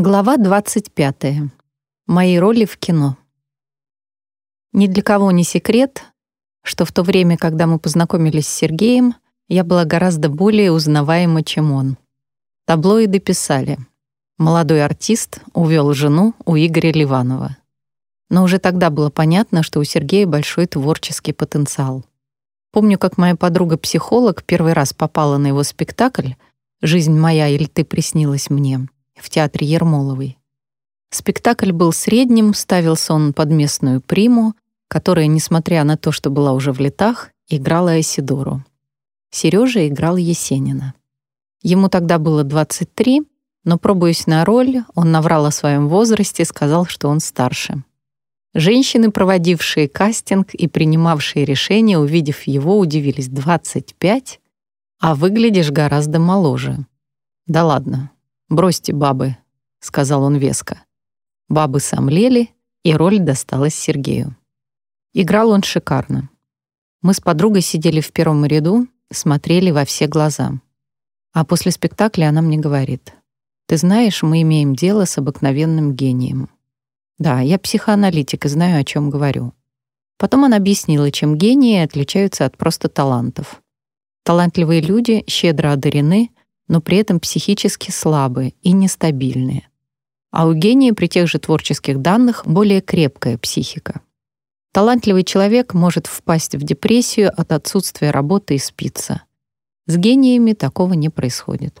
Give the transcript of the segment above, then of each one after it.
Глава 25. Мои роли в кино. Ни для кого не секрет, что в то время, когда мы познакомились с Сергеем, я была гораздо более узнаваема, чем он. Таблоиды писали «Молодой артист увел жену у Игоря Ливанова». Но уже тогда было понятно, что у Сергея большой творческий потенциал. Помню, как моя подруга-психолог первый раз попала на его спектакль «Жизнь моя или ты приснилась мне», в театре Ермоловой. Спектакль был средним, ставился он под местную приму, которая, несмотря на то, что была уже в летах, играла Айсидору. Сережа играл Есенина. Ему тогда было 23, но, пробуясь на роль, он наврал о своем возрасте, сказал, что он старше. Женщины, проводившие кастинг и принимавшие решения, увидев его, удивились 25, а выглядишь гораздо моложе. Да ладно, «Бросьте бабы», — сказал он веско. Бабы сомлели, и роль досталась Сергею. Играл он шикарно. Мы с подругой сидели в первом ряду, смотрели во все глаза. А после спектакля она мне говорит, «Ты знаешь, мы имеем дело с обыкновенным гением». Да, я психоаналитик и знаю, о чем говорю. Потом она объяснила, чем гении отличаются от просто талантов. Талантливые люди щедро одарены, но при этом психически слабые и нестабильные. А у гения при тех же творческих данных более крепкая психика. Талантливый человек может впасть в депрессию от отсутствия работы и спиться. С гениями такого не происходит.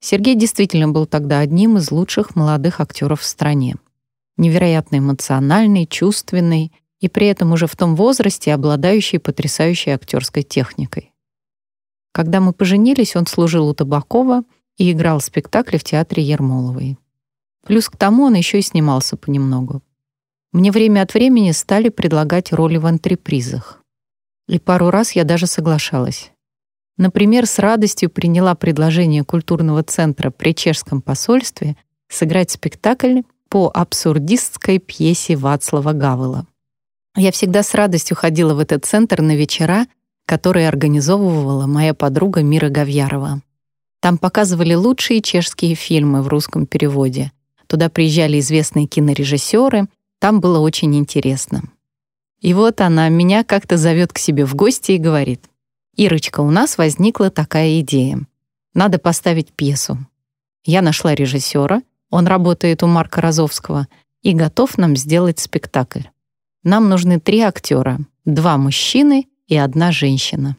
Сергей действительно был тогда одним из лучших молодых актеров в стране. Невероятно эмоциональный, чувственный и при этом уже в том возрасте обладающий потрясающей актерской техникой. Когда мы поженились, он служил у Табакова и играл в спектакле в театре Ермоловой. Плюс к тому он еще и снимался понемногу. Мне время от времени стали предлагать роли в антрепризах. И пару раз я даже соглашалась. Например, с радостью приняла предложение культурного центра при чешском посольстве сыграть спектакль по абсурдистской пьесе Вацлава Гавела. Я всегда с радостью ходила в этот центр на вечера который организовывала моя подруга Мира Гавьярова. Там показывали лучшие чешские фильмы в русском переводе. Туда приезжали известные кинорежиссеры, там было очень интересно. И вот она меня как-то зовет к себе в гости и говорит, «Ирочка, у нас возникла такая идея. Надо поставить пьесу. Я нашла режиссера, он работает у Марка Розовского и готов нам сделать спектакль. Нам нужны три актера, два мужчины и одна женщина.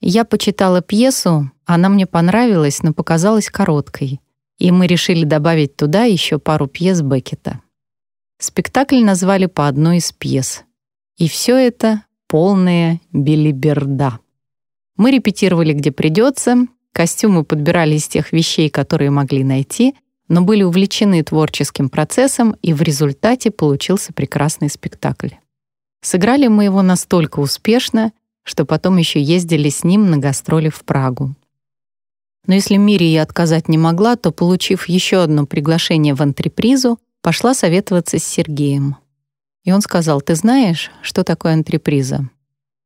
Я почитала пьесу, она мне понравилась, но показалась короткой, и мы решили добавить туда еще пару пьес Беккета. Спектакль назвали по одной из пьес. И все это полная билиберда. Мы репетировали где придется, костюмы подбирали из тех вещей, которые могли найти, но были увлечены творческим процессом, и в результате получился прекрасный спектакль. Сыграли мы его настолько успешно, что потом еще ездили с ним на гастроли в Прагу. Но если Мире я отказать не могла, то, получив еще одно приглашение в антрепризу, пошла советоваться с Сергеем. И он сказал, «Ты знаешь, что такое антреприза?»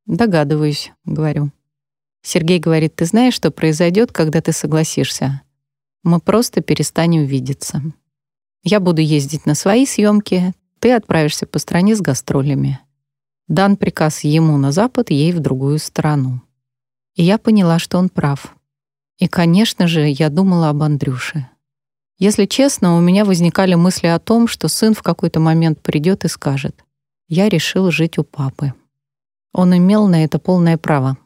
«Догадываюсь», — говорю. Сергей говорит, «Ты знаешь, что произойдет, когда ты согласишься? Мы просто перестанем видеться. Я буду ездить на свои съемки, ты отправишься по стране с гастролями. Дан приказ ему на запад, ей в другую страну. И я поняла, что он прав. И, конечно же, я думала об Андрюше. Если честно, у меня возникали мысли о том, что сын в какой-то момент придет и скажет, «Я решил жить у папы». Он имел на это полное право.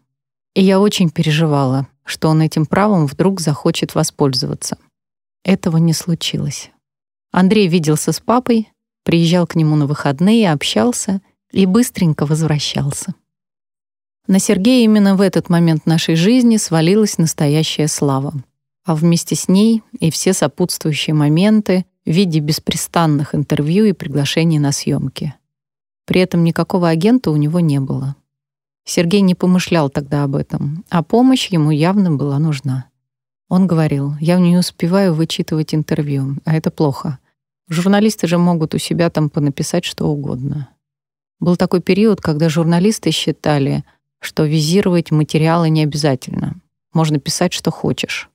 И я очень переживала, что он этим правом вдруг захочет воспользоваться. Этого не случилось. Андрей виделся с папой, приезжал к нему на выходные, общался — и быстренько возвращался. На Сергея именно в этот момент нашей жизни свалилась настоящая слава, а вместе с ней и все сопутствующие моменты в виде беспрестанных интервью и приглашений на съемки. При этом никакого агента у него не было. Сергей не помышлял тогда об этом, а помощь ему явно была нужна. Он говорил, я не успеваю вычитывать интервью, а это плохо. Журналисты же могут у себя там понаписать что угодно. Был такой период, когда журналисты считали, что визировать материалы не обязательно. Можно писать, что хочешь.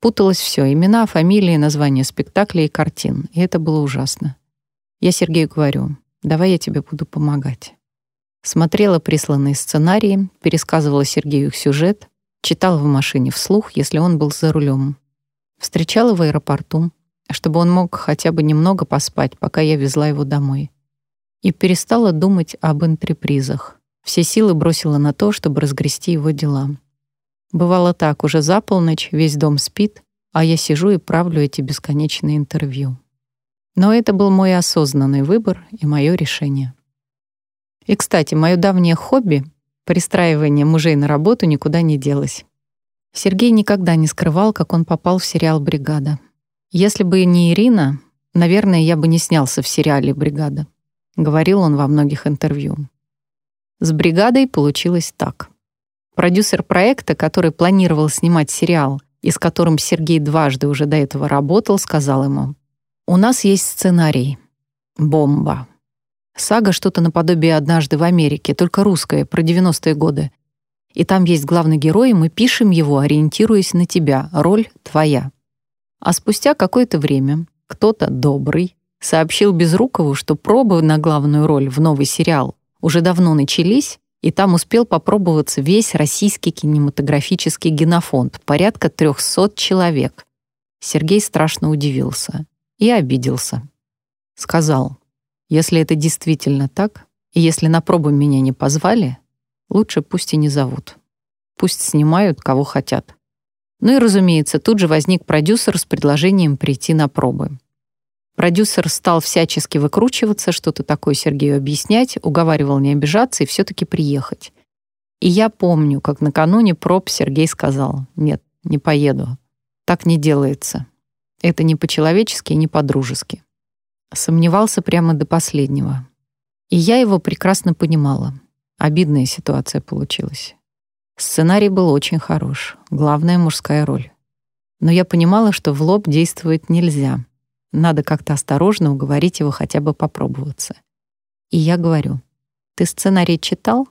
Путалось все: имена, фамилии, названия спектаклей и картин. И это было ужасно. Я Сергею говорю, давай я тебе буду помогать. Смотрела присланные сценарии, пересказывала Сергею их сюжет, читала в машине вслух, если он был за рулем. Встречала в аэропорту, чтобы он мог хотя бы немного поспать, пока я везла его домой. И перестала думать об антрепризах. Все силы бросила на то, чтобы разгрести его дела. Бывало так, уже за полночь весь дом спит, а я сижу и правлю эти бесконечные интервью. Но это был мой осознанный выбор и мое решение. И, кстати, мое давнее хобби — пристраивание мужей на работу никуда не делось. Сергей никогда не скрывал, как он попал в сериал «Бригада». Если бы не Ирина, наверное, я бы не снялся в сериале «Бригада», — говорил он во многих интервью. С «Бригадой» получилось так. Продюсер проекта, который планировал снимать сериал, и с которым Сергей дважды уже до этого работал, сказал ему, «У нас есть сценарий. Бомба. Сага что-то наподобие «Однажды в Америке», только русская, про 90-е годы. И там есть главный герой, и мы пишем его, ориентируясь на тебя. Роль твоя. А спустя какое-то время кто-то добрый сообщил Безрукову, что пробы на главную роль в новый сериал уже давно начались, и там успел попробоваться весь российский кинематографический генофонд, порядка 300 человек. Сергей страшно удивился и обиделся. Сказал, если это действительно так, и если на пробу меня не позвали, лучше пусть и не зовут. Пусть снимают, кого хотят. Ну и, разумеется, тут же возник продюсер с предложением прийти на пробы. Продюсер стал всячески выкручиваться, что-то такое Сергею объяснять, уговаривал не обижаться и все-таки приехать. И я помню, как накануне проб Сергей сказал, «Нет, не поеду. Так не делается. Это не по-человечески, не по-дружески». Сомневался прямо до последнего. И я его прекрасно понимала. Обидная ситуация получилась. Сценарий был очень хорош, главная мужская роль. Но я понимала, что в лоб действовать нельзя. Надо как-то осторожно уговорить его хотя бы попробоваться. И я говорю, «Ты сценарий читал?»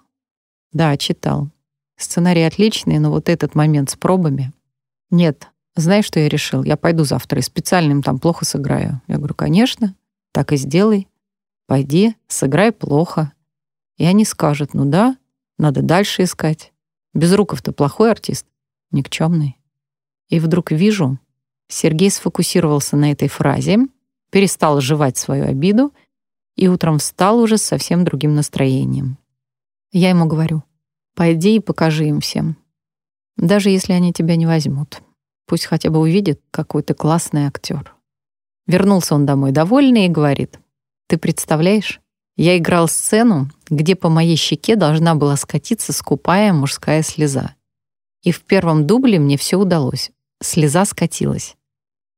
«Да, читал. Сценарий отличный, но вот этот момент с пробами...» «Нет, знаешь, что я решил? Я пойду завтра и специальным там плохо сыграю». Я говорю, «Конечно, так и сделай. Пойди, сыграй плохо». И они скажут, «Ну да, надо дальше искать». Безруков-то плохой артист, никчемный. И вдруг вижу, Сергей сфокусировался на этой фразе, перестал жевать свою обиду и утром встал уже с совсем другим настроением. Я ему говорю, пойди и покажи им всем. Даже если они тебя не возьмут. Пусть хотя бы увидят, какой ты классный актер. Вернулся он домой довольный и говорит, ты представляешь, я играл сцену, где по моей щеке должна была скатиться скупая мужская слеза. И в первом дубле мне все удалось. Слеза скатилась.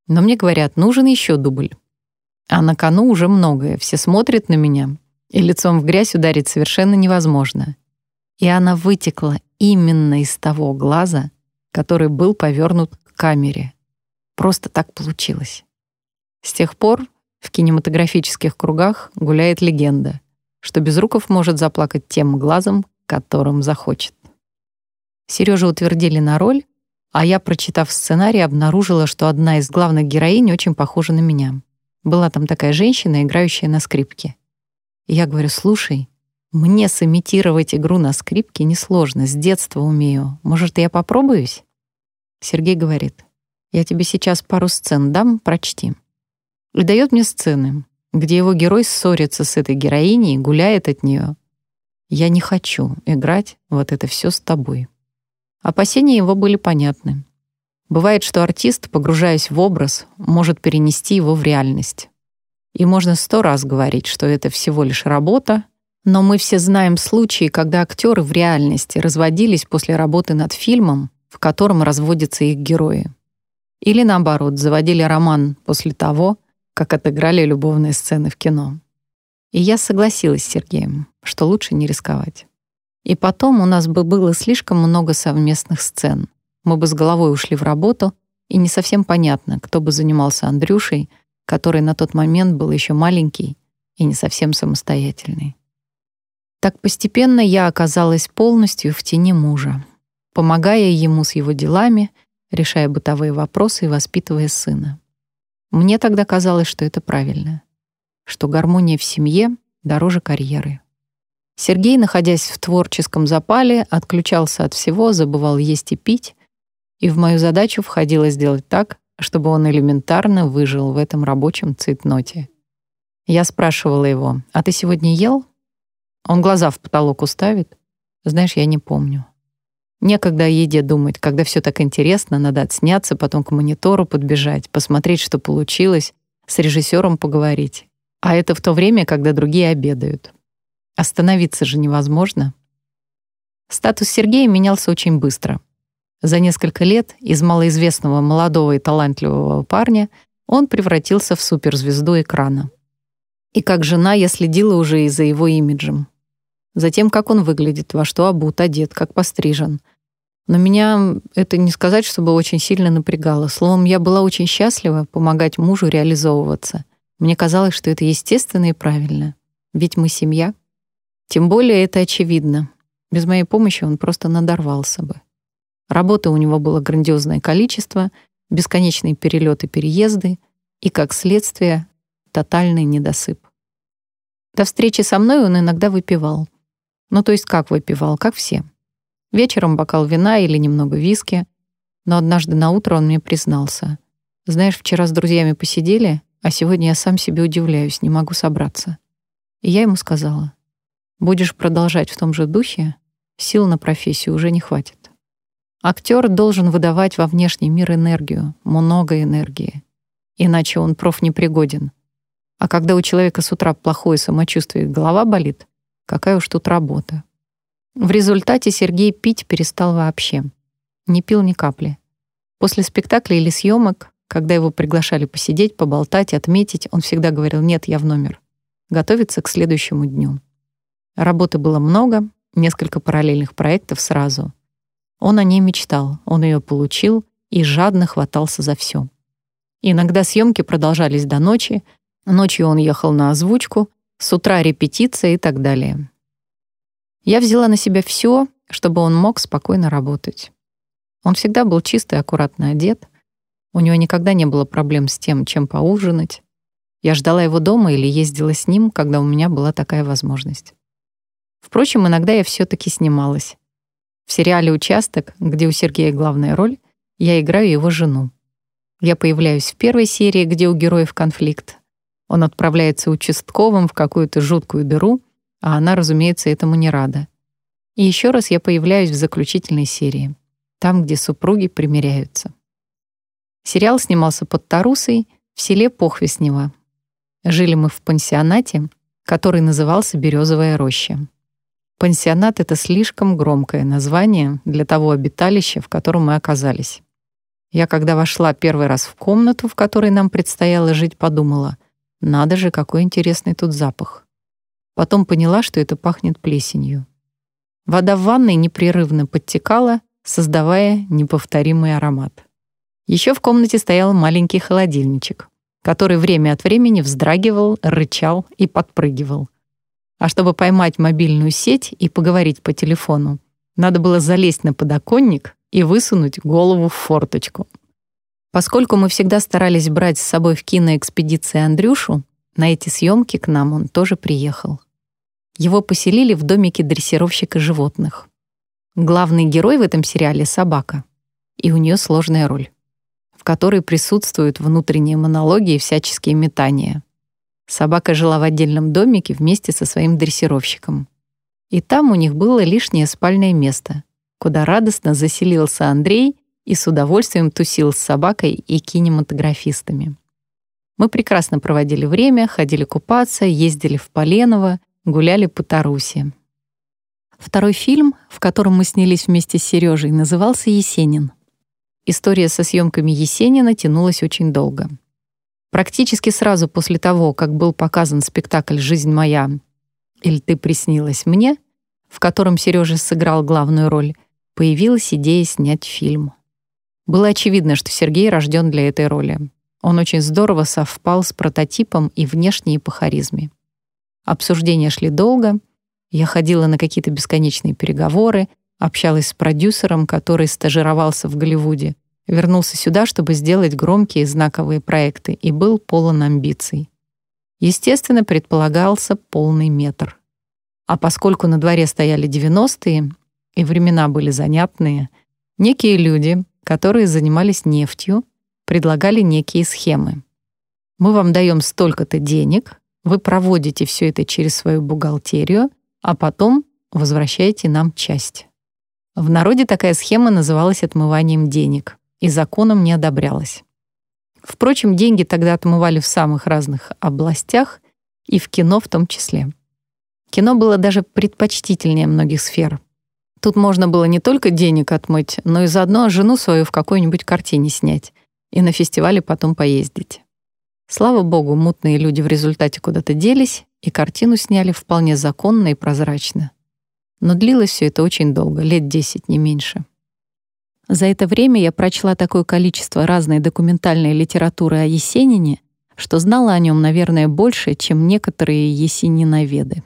Но мне говорят, нужен еще дубль. А на кону уже многое. Все смотрят на меня, и лицом в грязь ударить совершенно невозможно. И она вытекла именно из того глаза, который был повернут к камере. Просто так получилось. С тех пор в кинематографических кругах гуляет легенда, что Безруков может заплакать тем глазом, которым захочет. Сережу утвердили на роль, а я, прочитав сценарий, обнаружила, что одна из главных героинь очень похожа на меня. Была там такая женщина, играющая на скрипке. И я говорю, слушай, мне сымитировать игру на скрипке несложно, с детства умею. Может, я попробуюсь? Сергей говорит, я тебе сейчас пару сцен дам, прочти и дает мне сцены, где его герой ссорится с этой героиней, гуляет от нее. Я не хочу играть вот это все с тобой. Опасения его были понятны. Бывает, что артист, погружаясь в образ, может перенести его в реальность. И можно сто раз говорить, что это всего лишь работа, но мы все знаем случаи, когда актеры в реальности разводились после работы над фильмом, в котором разводятся их герои. Или наоборот, заводили роман после того, как отыграли любовные сцены в кино. И я согласилась с Сергеем, что лучше не рисковать. И потом у нас бы было слишком много совместных сцен. Мы бы с головой ушли в работу, и не совсем понятно, кто бы занимался Андрюшей, который на тот момент был еще маленький и не совсем самостоятельный. Так постепенно я оказалась полностью в тени мужа, помогая ему с его делами решая бытовые вопросы и воспитывая сына. Мне тогда казалось, что это правильно, что гармония в семье дороже карьеры. Сергей, находясь в творческом запале, отключался от всего, забывал есть и пить, и в мою задачу входило сделать так, чтобы он элементарно выжил в этом рабочем цитноте. Я спрашивала его, «А ты сегодня ел?» Он глаза в потолок уставит. Знаешь, я не помню. Некогда о еде думать, когда все так интересно, надо отсняться, потом к монитору подбежать, посмотреть, что получилось, с режиссером поговорить. А это в то время, когда другие обедают. Остановиться же невозможно. Статус Сергея менялся очень быстро. За несколько лет из малоизвестного молодого и талантливого парня он превратился в суперзвезду экрана. И как жена я следила уже и за его имиджем. Затем, как он выглядит, во что обут, одет, как пострижен. Но меня это не сказать, чтобы очень сильно напрягало. Словом, я была очень счастлива помогать мужу реализовываться. Мне казалось, что это естественно и правильно. Ведь мы семья. Тем более это очевидно. Без моей помощи он просто надорвался бы. Работы у него было грандиозное количество, бесконечные перелеты, переезды и, как следствие, тотальный недосып. До встречи со мной он иногда выпивал. Ну, то есть как выпивал, как все. Вечером бокал вина или немного виски. Но однажды на утро он мне признался. «Знаешь, вчера с друзьями посидели, а сегодня я сам себе удивляюсь, не могу собраться». И я ему сказала, «Будешь продолжать в том же духе, сил на профессию уже не хватит». Актер должен выдавать во внешний мир энергию, много энергии. Иначе он профнепригоден. А когда у человека с утра плохое самочувствие и голова болит, какая уж тут работа. В результате Сергей пить перестал вообще. Не пил ни капли. После спектакля или съемок, когда его приглашали посидеть, поболтать, отметить, он всегда говорил «нет, я в номер». Готовиться к следующему дню. Работы было много, несколько параллельных проектов сразу. Он о ней мечтал, он ее получил и жадно хватался за все. Иногда съемки продолжались до ночи, Ночью он ехал на озвучку, с утра репетиция и так далее. Я взяла на себя все, чтобы он мог спокойно работать. Он всегда был чистый, аккуратно одет. У него никогда не было проблем с тем, чем поужинать. Я ждала его дома или ездила с ним, когда у меня была такая возможность. Впрочем, иногда я все таки снималась. В сериале «Участок», где у Сергея главная роль, я играю его жену. Я появляюсь в первой серии, где у героев конфликт, он отправляется участковым в какую-то жуткую дыру, а она, разумеется, этому не рада. И еще раз я появляюсь в заключительной серии, там, где супруги примиряются. Сериал снимался под Тарусой в селе Похвеснево. Жили мы в пансионате, который назывался «Березовая роща». Пансионат — это слишком громкое название для того обиталища, в котором мы оказались. Я, когда вошла первый раз в комнату, в которой нам предстояло жить, подумала, надо же, какой интересный тут запах. Потом поняла, что это пахнет плесенью. Вода в ванной непрерывно подтекала, создавая неповторимый аромат. Еще в комнате стоял маленький холодильничек, который время от времени вздрагивал, рычал и подпрыгивал. А чтобы поймать мобильную сеть и поговорить по телефону, надо было залезть на подоконник и высунуть голову в форточку. Поскольку мы всегда старались брать с собой в киноэкспедиции Андрюшу, на эти съемки к нам он тоже приехал. Его поселили в домике дрессировщика животных. Главный герой в этом сериале — собака, и у нее сложная роль, в которой присутствуют внутренние монологи и всяческие метания. Собака жила в отдельном домике вместе со своим дрессировщиком. И там у них было лишнее спальное место, куда радостно заселился Андрей и с удовольствием тусил с собакой и кинематографистами. Мы прекрасно проводили время, ходили купаться, ездили в Поленово, гуляли по Тарусе. Второй фильм, в котором мы снялись вместе с Сережей, назывался «Есенин». История со съемками Есенина тянулась очень долго. Практически сразу после того, как был показан спектакль «Жизнь моя» или «Ты приснилась мне», в котором Сережа сыграл главную роль, появилась идея снять фильм. Было очевидно, что Сергей рожден для этой роли. Он очень здорово совпал с прототипом и внешне, и по харизме. Обсуждения шли долго. Я ходила на какие-то бесконечные переговоры, общалась с продюсером, который стажировался в Голливуде, Вернулся сюда, чтобы сделать громкие знаковые проекты, и был полон амбиций. Естественно, предполагался полный метр. А поскольку на дворе стояли 90-е, и времена были занятные, некие люди, которые занимались нефтью, предлагали некие схемы. Мы вам даем столько-то денег, вы проводите все это через свою бухгалтерию, а потом возвращаете нам часть. В народе такая схема называлась отмыванием денег и законом не одобрялась. Впрочем, деньги тогда отмывали в самых разных областях и в кино в том числе. Кино было даже предпочтительнее многих сфер. Тут можно было не только денег отмыть, но и заодно жену свою в какой-нибудь картине снять и на фестивале потом поездить. Слава богу, мутные люди в результате куда-то делись, и картину сняли вполне законно и прозрачно. Но длилось все это очень долго, лет десять, не меньше. За это время я прочла такое количество разной документальной литературы о Есенине, что знала о нем, наверное, больше, чем некоторые есениноведы.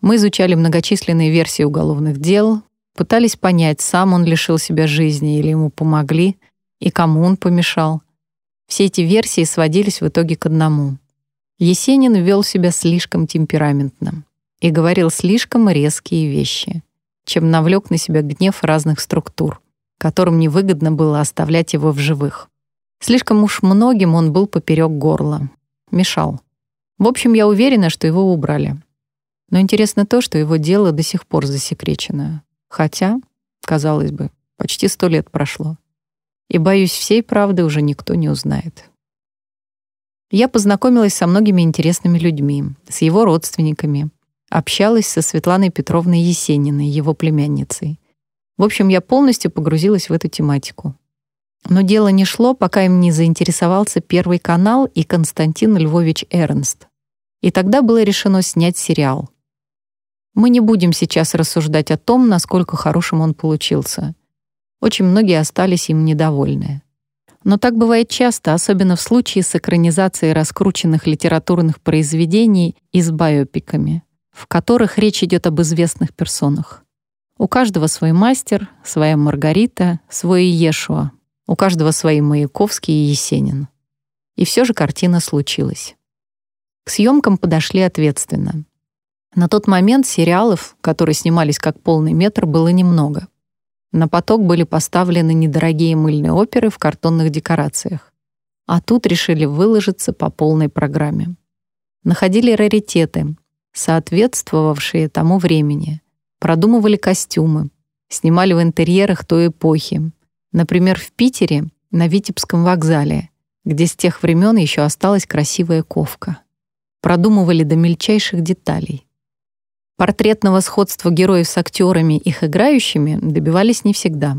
Мы изучали многочисленные версии уголовных дел, пытались понять, сам он лишил себя жизни или ему помогли, и кому он помешал. Все эти версии сводились в итоге к одному. Есенин вел себя слишком темпераментно и говорил слишком резкие вещи, чем навлек на себя гнев разных структур, которым невыгодно было оставлять его в живых. Слишком уж многим он был поперек горла, мешал. В общем, я уверена, что его убрали. Но интересно то, что его дело до сих пор засекречено. Хотя, казалось бы, почти сто лет прошло и, боюсь, всей правды уже никто не узнает. Я познакомилась со многими интересными людьми, с его родственниками, общалась со Светланой Петровной Есениной, его племянницей. В общем, я полностью погрузилась в эту тематику. Но дело не шло, пока им не заинтересовался Первый канал и Константин Львович Эрнст. И тогда было решено снять сериал. Мы не будем сейчас рассуждать о том, насколько хорошим он получился. Очень многие остались им недовольны. Но так бывает часто, особенно в случае с экранизацией раскрученных литературных произведений и с биопиками, в которых речь идет об известных персонах. У каждого свой мастер, своя Маргарита, свой Иешуа, у каждого свои Маяковский и Есенин. И все же картина случилась. К съемкам подошли ответственно. На тот момент сериалов, которые снимались как полный метр, было немного. На поток были поставлены недорогие мыльные оперы в картонных декорациях. А тут решили выложиться по полной программе. Находили раритеты, соответствовавшие тому времени. Продумывали костюмы, снимали в интерьерах той эпохи. Например, в Питере на Витебском вокзале, где с тех времен еще осталась красивая ковка. Продумывали до мельчайших деталей. Портретного сходства героев с актерами, их играющими, добивались не всегда.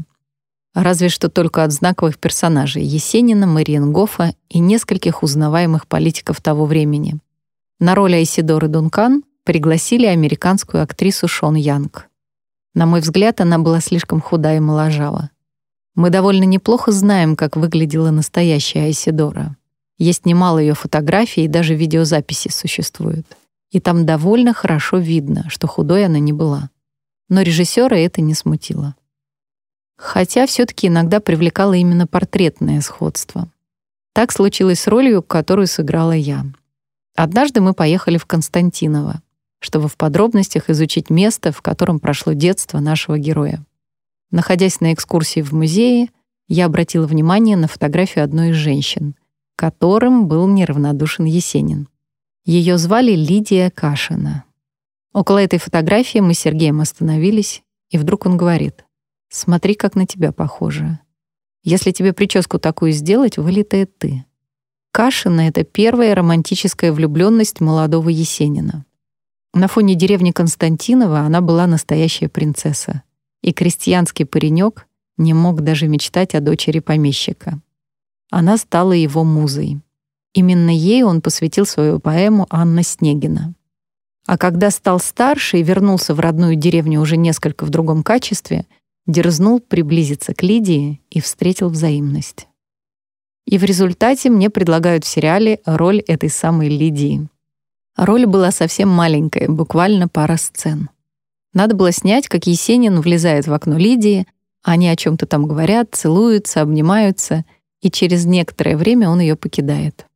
Разве что только от знаковых персонажей Есенина, Мариенгофа и нескольких узнаваемых политиков того времени. На роль Айсидоры Дункан пригласили американскую актрису Шон Янг. На мой взгляд, она была слишком худа и моложава. Мы довольно неплохо знаем, как выглядела настоящая Айсидора. Есть немало ее фотографий, и даже видеозаписи существуют и там довольно хорошо видно, что худой она не была. Но режиссера это не смутило. Хотя все-таки иногда привлекало именно портретное сходство. Так случилось с ролью, которую сыграла я. Однажды мы поехали в Константиново, чтобы в подробностях изучить место, в котором прошло детство нашего героя. Находясь на экскурсии в музее, я обратила внимание на фотографию одной из женщин, которым был неравнодушен Есенин. Ее звали Лидия Кашина. Около этой фотографии мы с Сергеем остановились, и вдруг он говорит, «Смотри, как на тебя похоже. Если тебе прическу такую сделать, вылитая ты». Кашина — это первая романтическая влюбленность молодого Есенина. На фоне деревни Константинова она была настоящая принцесса, и крестьянский паренек не мог даже мечтать о дочери помещика. Она стала его музой. Именно ей он посвятил свою поэму «Анна Снегина». А когда стал старше и вернулся в родную деревню уже несколько в другом качестве, дерзнул приблизиться к Лидии и встретил взаимность. И в результате мне предлагают в сериале роль этой самой Лидии. Роль была совсем маленькая, буквально пара сцен. Надо было снять, как Есенин влезает в окно Лидии, Они о чем то там говорят, целуются, обнимаются, и через некоторое время он ее покидает.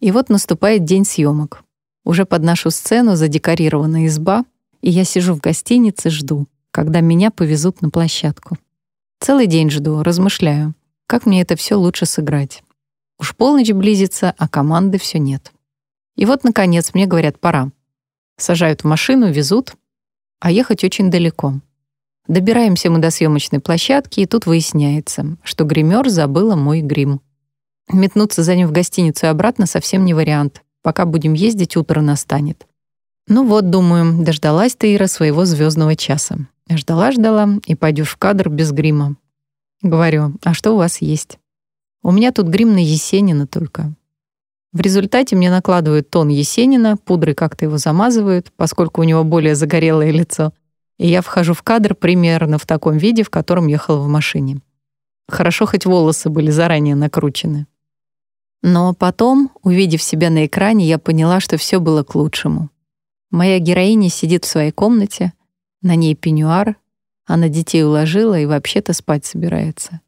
И вот наступает день съемок. Уже под нашу сцену задекорирована изба, и я сижу в гостинице, жду, когда меня повезут на площадку. Целый день жду, размышляю, как мне это все лучше сыграть. Уж полночь близится, а команды все нет. И вот, наконец, мне говорят, пора. Сажают в машину, везут, а ехать очень далеко. Добираемся мы до съемочной площадки, и тут выясняется, что гример забыла мой грим. Метнуться за ним в гостиницу и обратно совсем не вариант. Пока будем ездить, утро настанет. Ну вот, думаю, дождалась ты, Ира, своего звездного часа. Ждала-ждала, и пойдешь в кадр без грима. Говорю, а что у вас есть? У меня тут грим на Есенина только. В результате мне накладывают тон Есенина, пудрой как-то его замазывают, поскольку у него более загорелое лицо, и я вхожу в кадр примерно в таком виде, в котором ехала в машине. Хорошо, хоть волосы были заранее накручены. Но потом, увидев себя на экране, я поняла, что все было к лучшему. Моя героиня сидит в своей комнате, на ней пеньюар, она детей уложила и вообще-то спать собирается.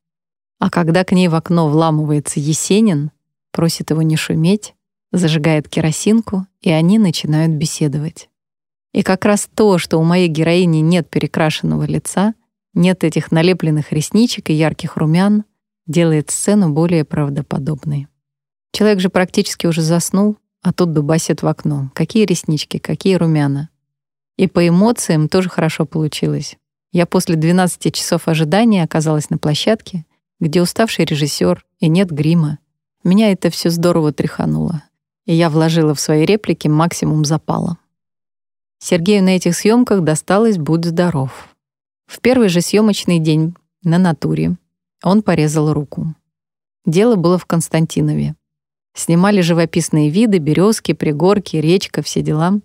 А когда к ней в окно вламывается Есенин, просит его не шуметь, зажигает керосинку, и они начинают беседовать. И как раз то, что у моей героини нет перекрашенного лица, нет этих налепленных ресничек и ярких румян, делает сцену более правдоподобной. Человек же практически уже заснул, а тут дубасит в окно. Какие реснички, какие румяна. И по эмоциям тоже хорошо получилось. Я после 12 часов ожидания оказалась на площадке, где уставший режиссер и нет грима, меня это все здорово тряхануло, и я вложила в свои реплики максимум запала. Сергею на этих съемках досталось «Будь здоров». В первый же съемочный день на натуре он порезал руку. Дело было в Константинове. Снимали живописные виды, березки, пригорки, речка, все дела.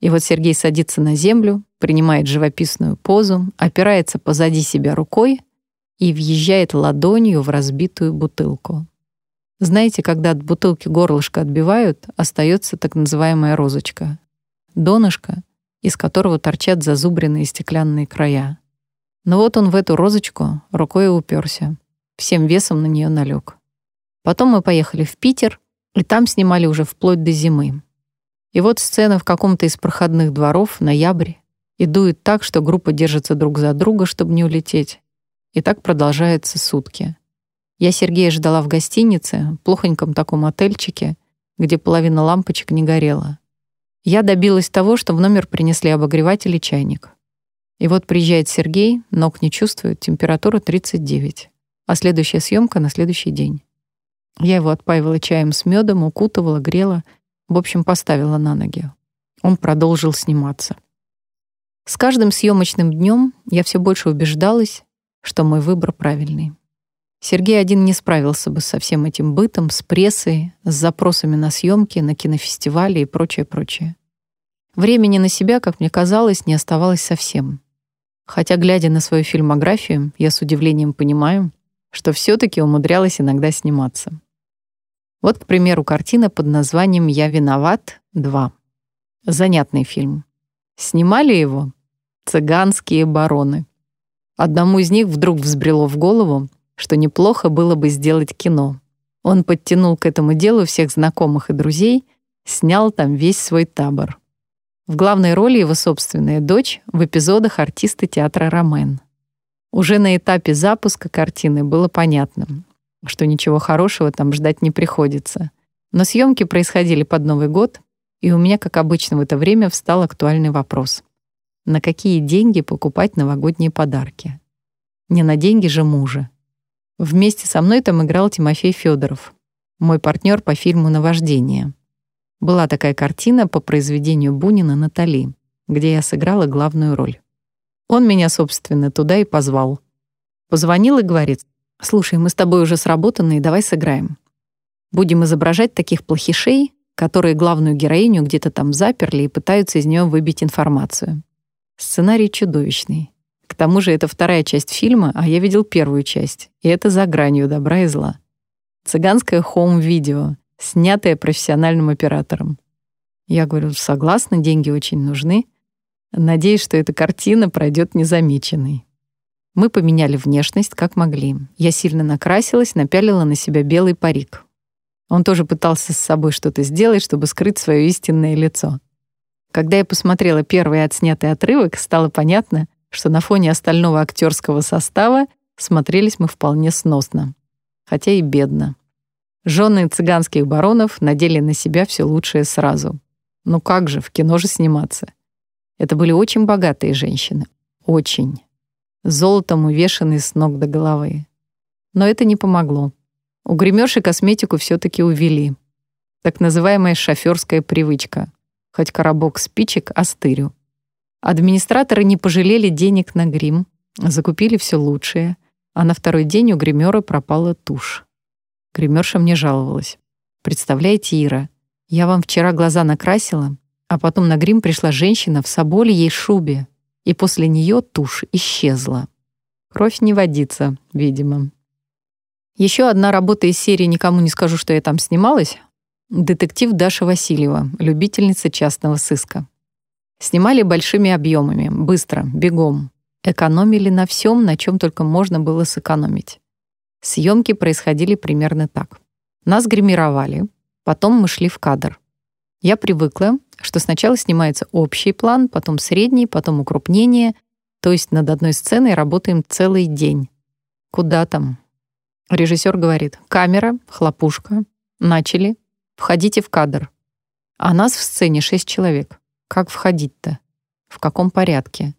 И вот Сергей садится на землю, принимает живописную позу, опирается позади себя рукой и въезжает ладонью в разбитую бутылку. Знаете, когда от бутылки горлышко отбивают, остается так называемая розочка. Донышко, из которого торчат зазубренные стеклянные края. Но вот он в эту розочку рукой уперся, всем весом на нее налег. Потом мы поехали в Питер, и там снимали уже вплоть до зимы. И вот сцена в каком-то из проходных дворов, ноябрь, и дует так, что группа держится друг за друга, чтобы не улететь. И так продолжается сутки. Я Сергея ждала в гостинице, плохоньком таком отельчике, где половина лампочек не горела. Я добилась того, что в номер принесли обогреватель и чайник. И вот приезжает Сергей, ног не чувствует, температура 39, а следующая съемка на следующий день. Я его отпаивала чаем с медом, укутывала, грела, в общем, поставила на ноги. Он продолжил сниматься. С каждым съемочным днем я все больше убеждалась, что мой выбор правильный. Сергей один не справился бы со всем этим бытом, с прессой, с запросами на съемки, на кинофестивали и прочее, прочее. Времени на себя, как мне казалось, не оставалось совсем. Хотя, глядя на свою фильмографию, я с удивлением понимаю, что все таки умудрялась иногда сниматься. Вот, к примеру, картина под названием «Я виноват. 2». Занятный фильм. Снимали его цыганские бароны. Одному из них вдруг взбрело в голову, что неплохо было бы сделать кино. Он подтянул к этому делу всех знакомых и друзей, снял там весь свой табор. В главной роли его собственная дочь в эпизодах артисты театра «Ромен». Уже на этапе запуска картины было понятно, что ничего хорошего там ждать не приходится. Но съемки происходили под Новый год, и у меня, как обычно в это время, встал актуальный вопрос. На какие деньги покупать новогодние подарки? Не на деньги же мужа. Вместе со мной там играл Тимофей Федоров, мой партнер по фильму «Наваждение». Была такая картина по произведению Бунина «Натали», где я сыграла главную роль. Он меня, собственно, туда и позвал. Позвонил и говорит, «Слушай, мы с тобой уже сработаны, давай сыграем. Будем изображать таких плохишей, которые главную героиню где-то там заперли и пытаются из нее выбить информацию. Сценарий чудовищный. К тому же это вторая часть фильма, а я видел первую часть, и это за гранью добра и зла. Цыганское хоум-видео, снятое профессиональным оператором. Я говорю, согласна, деньги очень нужны. Надеюсь, что эта картина пройдет незамеченной. Мы поменяли внешность, как могли. Я сильно накрасилась, напялила на себя белый парик. Он тоже пытался с собой что-то сделать, чтобы скрыть свое истинное лицо. Когда я посмотрела первый отснятый отрывок, стало понятно, что на фоне остального актерского состава смотрелись мы вполне сносно. Хотя и бедно. Жены цыганских баронов надели на себя все лучшее сразу. Ну как же, в кино же сниматься. Это были очень богатые женщины. Очень. Золотом увешанные с ног до головы. Но это не помогло. У гримерши косметику все таки увели. Так называемая шоферская привычка хоть коробок спичек остырю. Администраторы не пожалели денег на грим, закупили все лучшее, а на второй день у гримера пропала тушь. Гримерша мне жаловалась. «Представляете, Ира, я вам вчера глаза накрасила, а потом на грим пришла женщина в собольей шубе, и после нее тушь исчезла. Кровь не водится, видимо». Еще одна работа из серии «Никому не скажу, что я там снималась» Детектив Даша Васильева, любительница частного сыска. Снимали большими объемами, быстро, бегом. Экономили на всем, на чем только можно было сэкономить. Съемки происходили примерно так. Нас гримировали, потом мы шли в кадр. Я привыкла, что сначала снимается общий план, потом средний, потом укрупнение, то есть над одной сценой работаем целый день. Куда там? Режиссер говорит, камера, хлопушка, начали, Входите в кадр. А нас в сцене шесть человек. Как входить-то? В каком порядке?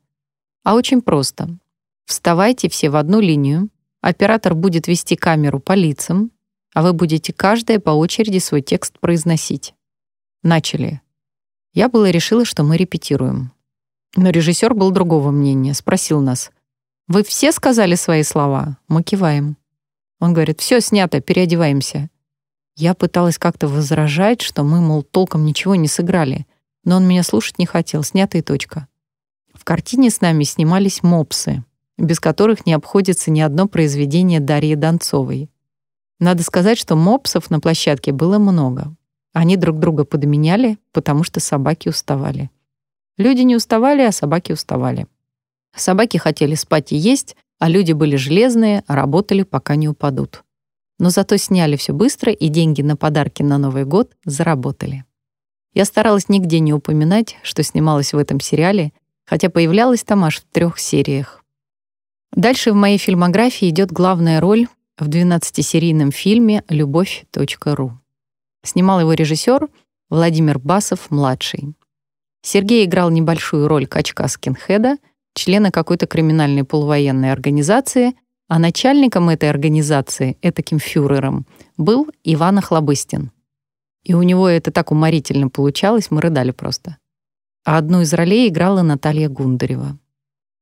А очень просто. Вставайте все в одну линию. Оператор будет вести камеру по лицам, а вы будете каждая по очереди свой текст произносить. Начали. Я было решила, что мы репетируем. Но режиссер был другого мнения, спросил нас. «Вы все сказали свои слова?» Мы киваем. Он говорит, «Все снято, переодеваемся». Я пыталась как-то возражать, что мы, мол, толком ничего не сыграли, но он меня слушать не хотел, снятая точка. В картине с нами снимались мопсы, без которых не обходится ни одно произведение Дарьи Донцовой. Надо сказать, что мопсов на площадке было много. Они друг друга подменяли, потому что собаки уставали. Люди не уставали, а собаки уставали. Собаки хотели спать и есть, а люди были железные, работали, пока не упадут но зато сняли все быстро и деньги на подарки на Новый год заработали. Я старалась нигде не упоминать, что снималась в этом сериале, хотя появлялась там аж в трех сериях. Дальше в моей фильмографии идет главная роль в 12-серийном фильме «Любовь.ру». Снимал его режиссер Владимир Басов-младший. Сергей играл небольшую роль качка-скинхеда, члена какой-то криминальной полувоенной организации, а начальником этой организации, этаким фюрером, был Иван Охлобыстин. И у него это так уморительно получалось, мы рыдали просто. А одну из ролей играла Наталья Гундарева.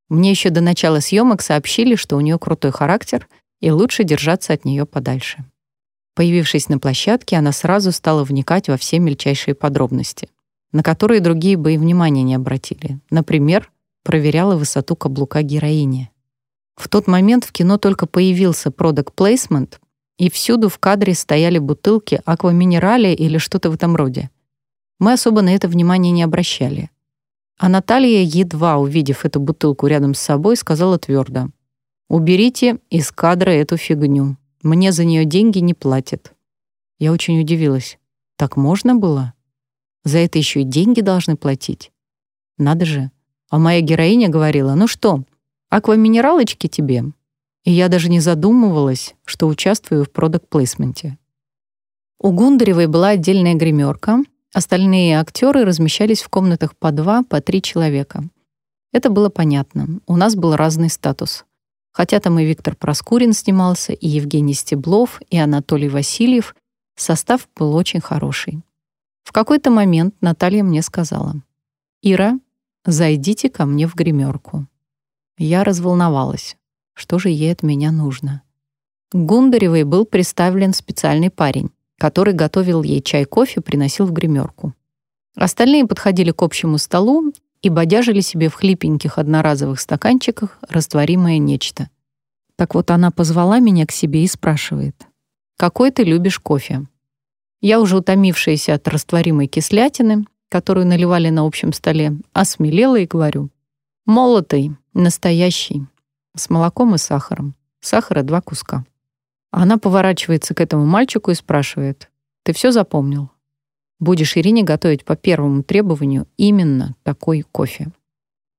Мне еще до начала съемок сообщили, что у нее крутой характер, и лучше держаться от нее подальше. Появившись на площадке, она сразу стала вникать во все мельчайшие подробности, на которые другие бы и внимания не обратили. Например, проверяла высоту каблука героини. В тот момент в кино только появился product placement, и всюду в кадре стояли бутылки акваминерали или что-то в этом роде. Мы особо на это внимание не обращали. А Наталья, едва увидев эту бутылку рядом с собой, сказала твердо: «Уберите из кадра эту фигню. Мне за нее деньги не платят». Я очень удивилась. Так можно было? За это еще и деньги должны платить? Надо же. А моя героиня говорила, ну что, акваминералочки тебе. И я даже не задумывалась, что участвую в продакт-плейсменте. У Гундаревой была отдельная гримерка, остальные актеры размещались в комнатах по два, по три человека. Это было понятно, у нас был разный статус. Хотя там и Виктор Проскурин снимался, и Евгений Стеблов, и Анатолий Васильев, состав был очень хороший. В какой-то момент Наталья мне сказала, «Ира, зайдите ко мне в гримерку». Я разволновалась. Что же ей от меня нужно? Гундаревой был представлен специальный парень, который готовил ей чай-кофе, приносил в гримерку. Остальные подходили к общему столу и бодяжили себе в хлипеньких одноразовых стаканчиках растворимое нечто. Так вот она позвала меня к себе и спрашивает, «Какой ты любишь кофе?» Я, уже утомившаяся от растворимой кислятины, которую наливали на общем столе, осмелела и говорю, «Молотый, Настоящий. С молоком и сахаром. Сахара два куска. Она поворачивается к этому мальчику и спрашивает. «Ты все запомнил? Будешь Ирине готовить по первому требованию именно такой кофе».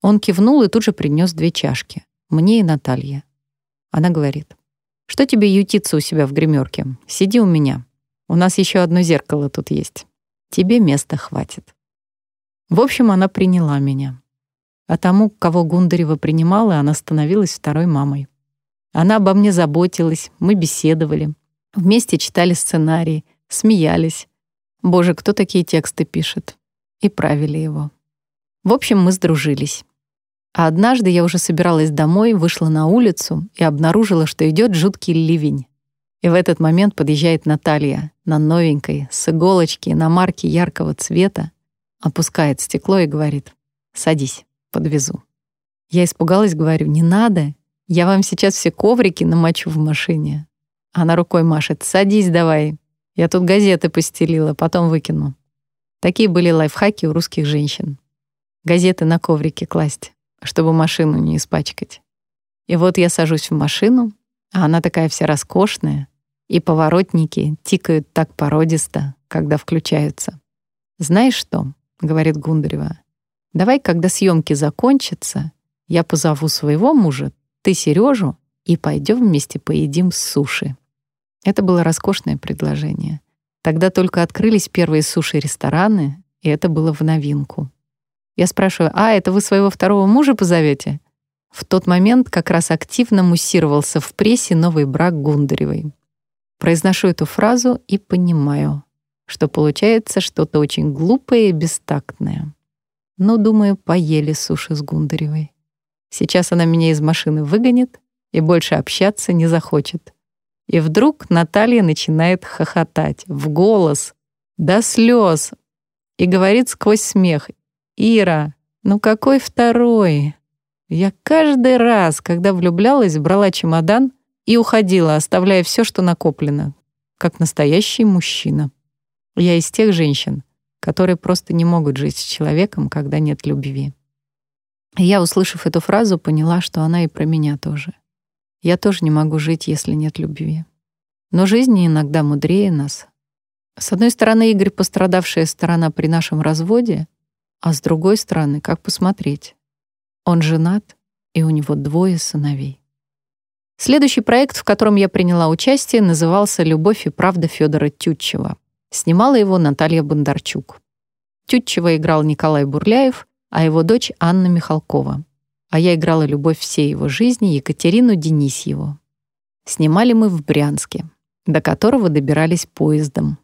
Он кивнул и тут же принес две чашки. Мне и Наталье. Она говорит. «Что тебе ютиться у себя в гримерке? Сиди у меня. У нас еще одно зеркало тут есть. Тебе места хватит». В общем, она приняла меня. А тому, кого Гундарева принимала, она становилась второй мамой. Она обо мне заботилась, мы беседовали, вместе читали сценарий, смеялись. Боже, кто такие тексты пишет? И правили его. В общем, мы сдружились. А однажды я уже собиралась домой, вышла на улицу и обнаружила, что идет жуткий ливень. И в этот момент подъезжает Наталья на новенькой, с иголочки, на марке яркого цвета, опускает стекло и говорит «Садись, подвезу». Я испугалась, говорю «Не надо, я вам сейчас все коврики намочу в машине. Она рукой машет. Садись давай. Я тут газеты постелила, потом выкину. Такие были лайфхаки у русских женщин. Газеты на коврике класть, чтобы машину не испачкать. И вот я сажусь в машину, а она такая вся роскошная, и поворотники тикают так породисто, когда включаются. «Знаешь что?» — говорит Гундарева. «Давай, когда съемки закончатся, я позову своего мужа, ты Сережу, и пойдем вместе поедим суши. Это было роскошное предложение. Тогда только открылись первые суши-рестораны, и это было в новинку. Я спрашиваю, а это вы своего второго мужа позовете? В тот момент как раз активно муссировался в прессе новый брак Гундаревой. Произношу эту фразу и понимаю, что получается что-то очень глупое и бестактное. Но, думаю, поели суши с Гундаревой. Сейчас она меня из машины выгонит и больше общаться не захочет. И вдруг Наталья начинает хохотать в голос, до слез, и говорит сквозь смех. «Ира, ну какой второй?» Я каждый раз, когда влюблялась, брала чемодан и уходила, оставляя все, что накоплено, как настоящий мужчина. Я из тех женщин, которые просто не могут жить с человеком, когда нет любви. Я, услышав эту фразу, поняла, что она и про меня тоже. Я тоже не могу жить, если нет любви. Но жизнь иногда мудрее нас. С одной стороны, Игорь — пострадавшая сторона при нашем разводе, а с другой стороны, как посмотреть? Он женат, и у него двое сыновей. Следующий проект, в котором я приняла участие, назывался «Любовь и правда» Федора Тютчева. Снимала его Наталья Бондарчук. Тютчева играл Николай Бурляев, а его дочь Анна Михалкова. А я играла любовь всей его жизни Екатерину Денисьеву. Снимали мы в Брянске, до которого добирались поездом.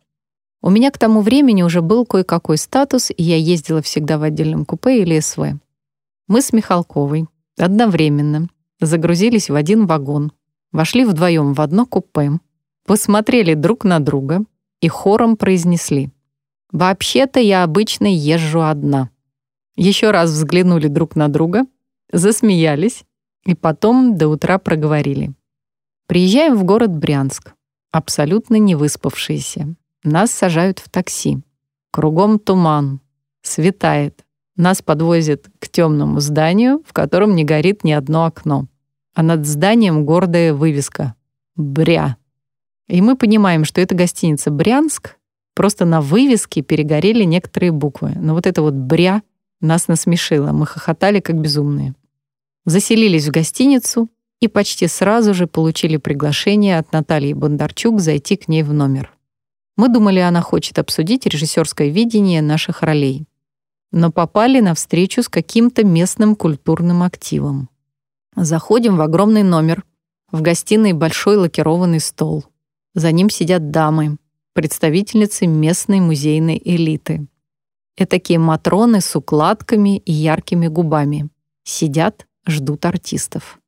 У меня к тому времени уже был кое-какой статус, и я ездила всегда в отдельном купе или СВ. Мы с Михалковой одновременно загрузились в один вагон, вошли вдвоем в одно купе, посмотрели друг на друга и хором произнесли «Вообще-то я обычно езжу одна» еще раз взглянули друг на друга, засмеялись и потом до утра проговорили. Приезжаем в город Брянск, абсолютно не выспавшиеся. Нас сажают в такси. Кругом туман. Светает. Нас подвозят к темному зданию, в котором не горит ни одно окно. А над зданием гордая вывеска «Бря». И мы понимаем, что это гостиница «Брянск», просто на вывеске перегорели некоторые буквы. Но вот это вот «Бря» Нас насмешило, мы хохотали как безумные. Заселились в гостиницу и почти сразу же получили приглашение от Натальи Бондарчук зайти к ней в номер. Мы думали, она хочет обсудить режиссерское видение наших ролей. Но попали на встречу с каким-то местным культурным активом. Заходим в огромный номер. В гостиной большой лакированный стол. За ним сидят дамы, представительницы местной музейной элиты. Этакие матроны с укладками и яркими губами. Сидят, ждут артистов.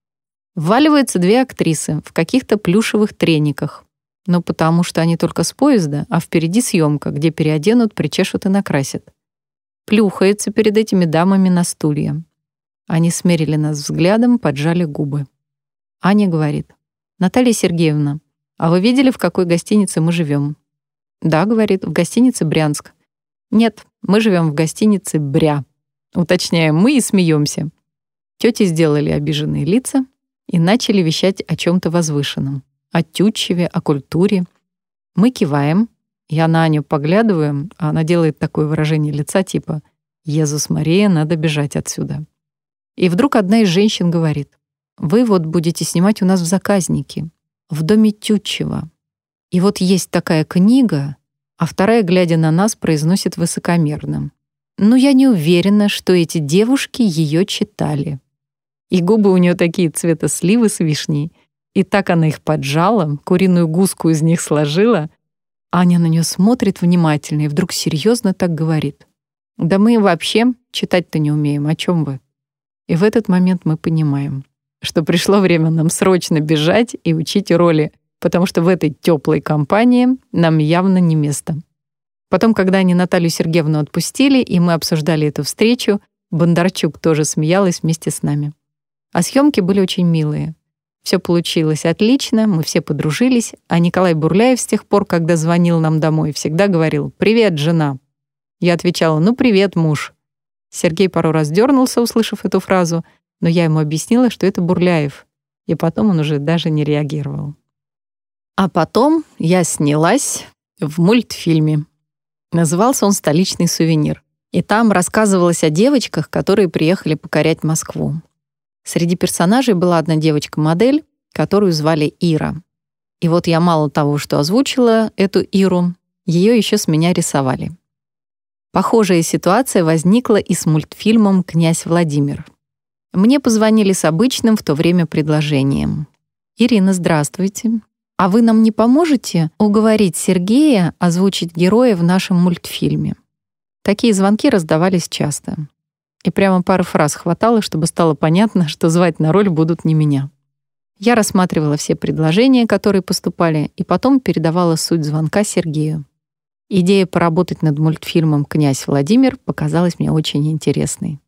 Вваливаются две актрисы в каких-то плюшевых трениках. Но потому что они только с поезда, а впереди съемка, где переоденут, причешут и накрасят. Плюхается перед этими дамами на стулья. Они смерили нас взглядом, поджали губы. Аня говорит, «Наталья Сергеевна, а вы видели, в какой гостинице мы живем?» «Да», — говорит, — «в гостинице Брянск. Нет, мы живем в гостинице «Бря». Уточняем мы и смеемся. Тети сделали обиженные лица и начали вещать о чем-то возвышенном, о Тютчеве, о культуре. Мы киваем, я на Аню поглядываю, а она делает такое выражение лица типа «Езус Мария, надо бежать отсюда». И вдруг одна из женщин говорит «Вы вот будете снимать у нас в заказнике, в доме Тютчева. И вот есть такая книга, а вторая, глядя на нас, произносит высокомерным. Но я не уверена, что эти девушки ее читали. И губы у нее такие цвета сливы с вишней. И так она их поджала, куриную гуску из них сложила. Аня на нее смотрит внимательно и вдруг серьезно так говорит. «Да мы вообще читать-то не умеем, о чем вы?» И в этот момент мы понимаем, что пришло время нам срочно бежать и учить роли, потому что в этой теплой компании нам явно не место. Потом, когда они Наталью Сергеевну отпустили, и мы обсуждали эту встречу, Бондарчук тоже смеялась вместе с нами. А съемки были очень милые. Все получилось отлично, мы все подружились, а Николай Бурляев с тех пор, когда звонил нам домой, всегда говорил «Привет, жена». Я отвечала «Ну, привет, муж». Сергей пару раз дернулся, услышав эту фразу, но я ему объяснила, что это Бурляев, и потом он уже даже не реагировал. А потом я снялась в мультфильме. Назывался он «Столичный сувенир». И там рассказывалось о девочках, которые приехали покорять Москву. Среди персонажей была одна девочка-модель, которую звали Ира. И вот я мало того, что озвучила эту Иру, ее еще с меня рисовали. Похожая ситуация возникла и с мультфильмом «Князь Владимир». Мне позвонили с обычным в то время предложением. «Ирина, здравствуйте. А вы нам не поможете уговорить Сергея озвучить героя в нашем мультфильме?» Такие звонки раздавались часто. И прямо пары фраз хватало, чтобы стало понятно, что звать на роль будут не меня. Я рассматривала все предложения, которые поступали, и потом передавала суть звонка Сергею. Идея поработать над мультфильмом «Князь Владимир» показалась мне очень интересной.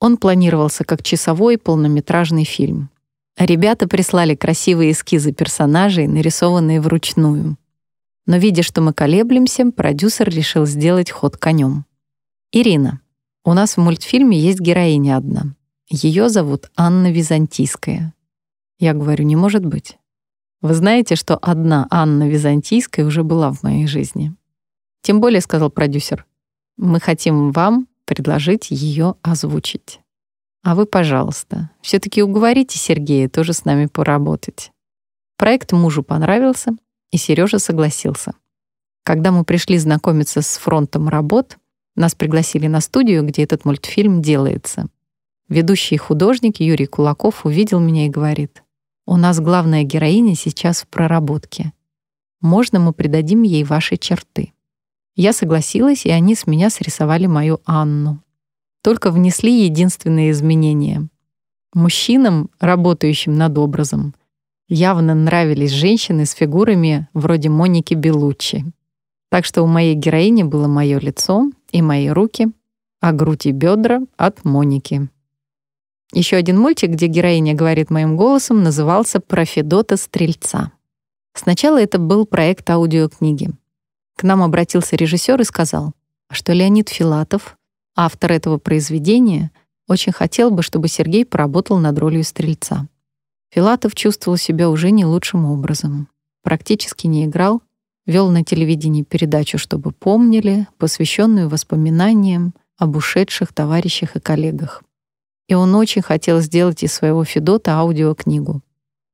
Он планировался как часовой полнометражный фильм. Ребята прислали красивые эскизы персонажей, нарисованные вручную. Но, видя, что мы колеблемся, продюсер решил сделать ход конем. «Ирина, у нас в мультфильме есть героиня одна. Ее зовут Анна Византийская». Я говорю, не может быть. Вы знаете, что одна Анна Византийская уже была в моей жизни. Тем более, сказал продюсер, мы хотим вам предложить ее озвучить. А вы, пожалуйста, все-таки уговорите Сергея тоже с нами поработать. Проект мужу понравился, и Сережа согласился. Когда мы пришли знакомиться с фронтом работ, нас пригласили на студию, где этот мультфильм делается. Ведущий художник Юрий Кулаков увидел меня и говорит, «У нас главная героиня сейчас в проработке. Можно мы придадим ей ваши черты?» Я согласилась, и они с меня срисовали мою Анну. Только внесли единственные изменения. Мужчинам, работающим над образом, явно нравились женщины с фигурами вроде Моники Белуччи. Так что у моей героини было мое лицо и мои руки, а грудь и бедра от Моники. Еще один мультик, где героиня говорит моим голосом, назывался «Про Федота Стрельца». Сначала это был проект аудиокниги. К нам обратился режиссер и сказал, что Леонид Филатов, автор этого произведения, очень хотел бы, чтобы Сергей поработал над ролью стрельца. Филатов чувствовал себя уже не лучшим образом. Практически не играл, вел на телевидении передачу «Чтобы помнили», посвященную воспоминаниям об ушедших товарищах и коллегах. И он очень хотел сделать из своего Федота аудиокнигу.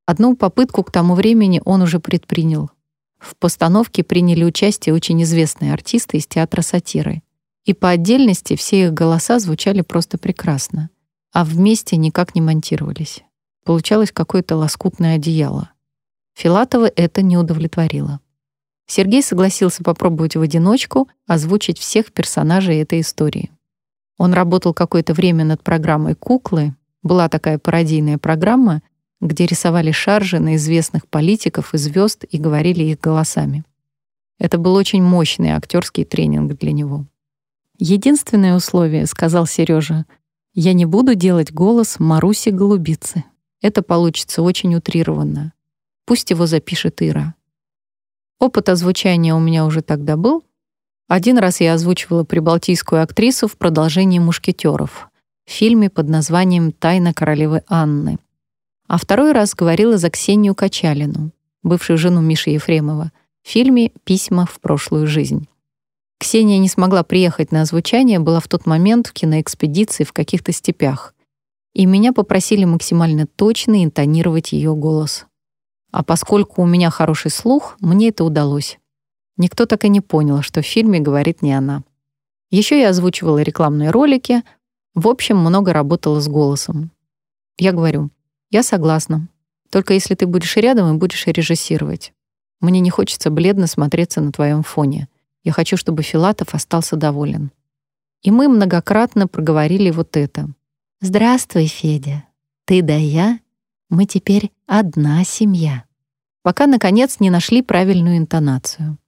Одну попытку к тому времени он уже предпринял, в постановке приняли участие очень известные артисты из театра сатиры. И по отдельности все их голоса звучали просто прекрасно, а вместе никак не монтировались. Получалось какое-то лоскутное одеяло. Филатова это не удовлетворило. Сергей согласился попробовать в одиночку озвучить всех персонажей этой истории. Он работал какое-то время над программой «Куклы», была такая пародийная программа, где рисовали шаржи на известных политиков и звезд и говорили их голосами. Это был очень мощный актерский тренинг для него. «Единственное условие», — сказал Сережа, — «я не буду делать голос Маруси Голубицы. Это получится очень утрированно. Пусть его запишет Ира». Опыт озвучания у меня уже тогда был. Один раз я озвучивала прибалтийскую актрису в продолжении «Мушкетеров» в фильме под названием «Тайна королевы Анны». А второй раз говорила за Ксению Качалину, бывшую жену Миши Ефремова, в фильме «Письма в прошлую жизнь». Ксения не смогла приехать на озвучание, была в тот момент в киноэкспедиции в каких-то степях. И меня попросили максимально точно интонировать ее голос. А поскольку у меня хороший слух, мне это удалось. Никто так и не понял, что в фильме говорит не она. Еще я озвучивала рекламные ролики, в общем, много работала с голосом. Я говорю, я согласна, только если ты будешь рядом и будешь режиссировать. Мне не хочется бледно смотреться на твоем фоне. Я хочу, чтобы Филатов остался доволен. И мы многократно проговорили вот это. «Здравствуй, Федя. Ты да я. Мы теперь одна семья». Пока, наконец, не нашли правильную интонацию.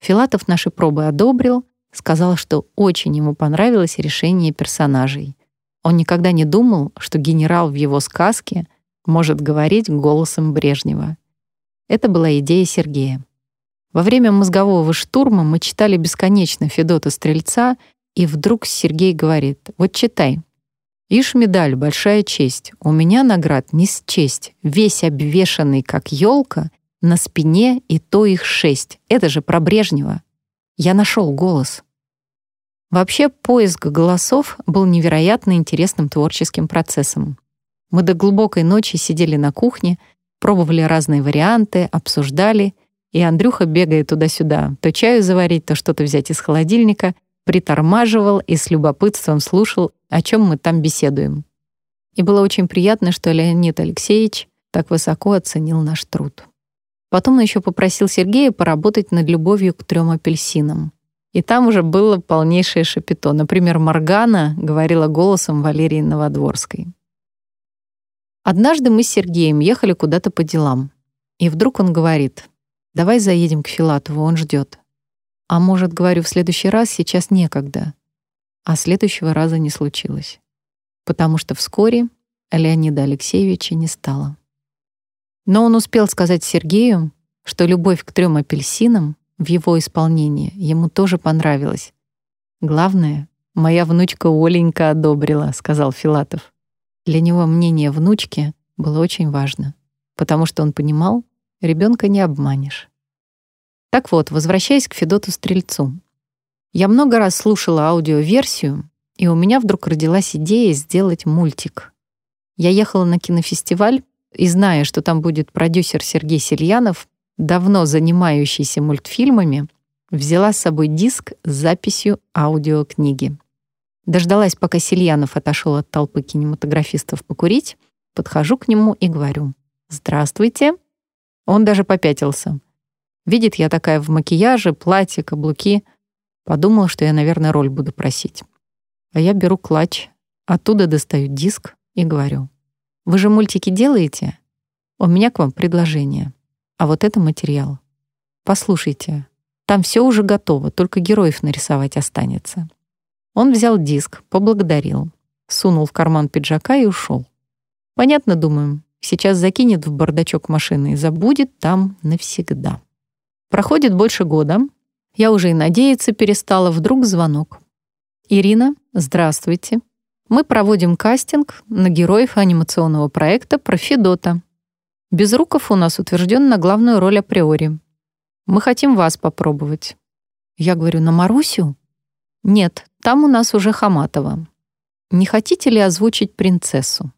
Филатов наши пробы одобрил, сказал, что очень ему понравилось решение персонажей. Он никогда не думал, что генерал в его сказке может говорить голосом Брежнева. Это была идея Сергея. Во время мозгового штурма мы читали бесконечно Федота Стрельца, и вдруг Сергей говорит, вот читай. Ишь медаль, большая честь. У меня наград не с честь. Весь обвешанный, как елка, на спине и то их шесть. Это же про Брежнева. Я нашел голос. Вообще, поиск голосов был невероятно интересным творческим процессом. Мы до глубокой ночи сидели на кухне, пробовали разные варианты, обсуждали — и Андрюха, бегая туда-сюда, то чаю заварить, то что-то взять из холодильника, притормаживал и с любопытством слушал, о чем мы там беседуем. И было очень приятно, что Леонид Алексеевич так высоко оценил наш труд. Потом он еще попросил Сергея поработать над любовью к трем апельсинам. И там уже было полнейшее шапито. Например, Моргана говорила голосом Валерии Новодворской. Однажды мы с Сергеем ехали куда-то по делам. И вдруг он говорит, Давай заедем к Филатову, он ждет. А может, говорю, в следующий раз сейчас некогда. А следующего раза не случилось. Потому что вскоре Леонида Алексеевича не стало. Но он успел сказать Сергею, что любовь к трем апельсинам в его исполнении ему тоже понравилась. Главное, моя внучка Оленька одобрила, сказал Филатов. Для него мнение внучки было очень важно, потому что он понимал, Ребенка не обманешь. Так вот, возвращаясь к Федоту Стрельцу. Я много раз слушала аудиоверсию, и у меня вдруг родилась идея сделать мультик. Я ехала на кинофестиваль, и зная, что там будет продюсер Сергей Сельянов, давно занимающийся мультфильмами, взяла с собой диск с записью аудиокниги. Дождалась, пока Сельянов отошел от толпы кинематографистов покурить, подхожу к нему и говорю «Здравствуйте, он даже попятился. Видит я такая в макияже, платье, каблуки. Подумал, что я, наверное, роль буду просить. А я беру клатч, оттуда достаю диск и говорю. «Вы же мультики делаете? У меня к вам предложение. А вот это материал. Послушайте, там все уже готово, только героев нарисовать останется». Он взял диск, поблагодарил, сунул в карман пиджака и ушел. Понятно, думаю, Сейчас закинет в бардачок машины и забудет там навсегда. Проходит больше года. Я уже и надеяться перестала. Вдруг звонок. «Ирина, здравствуйте. Мы проводим кастинг на героев анимационного проекта про Федота. Безруков у нас утвержден на главную роль априори. Мы хотим вас попробовать». Я говорю, «На Марусю?» «Нет, там у нас уже Хаматова. Не хотите ли озвучить принцессу?»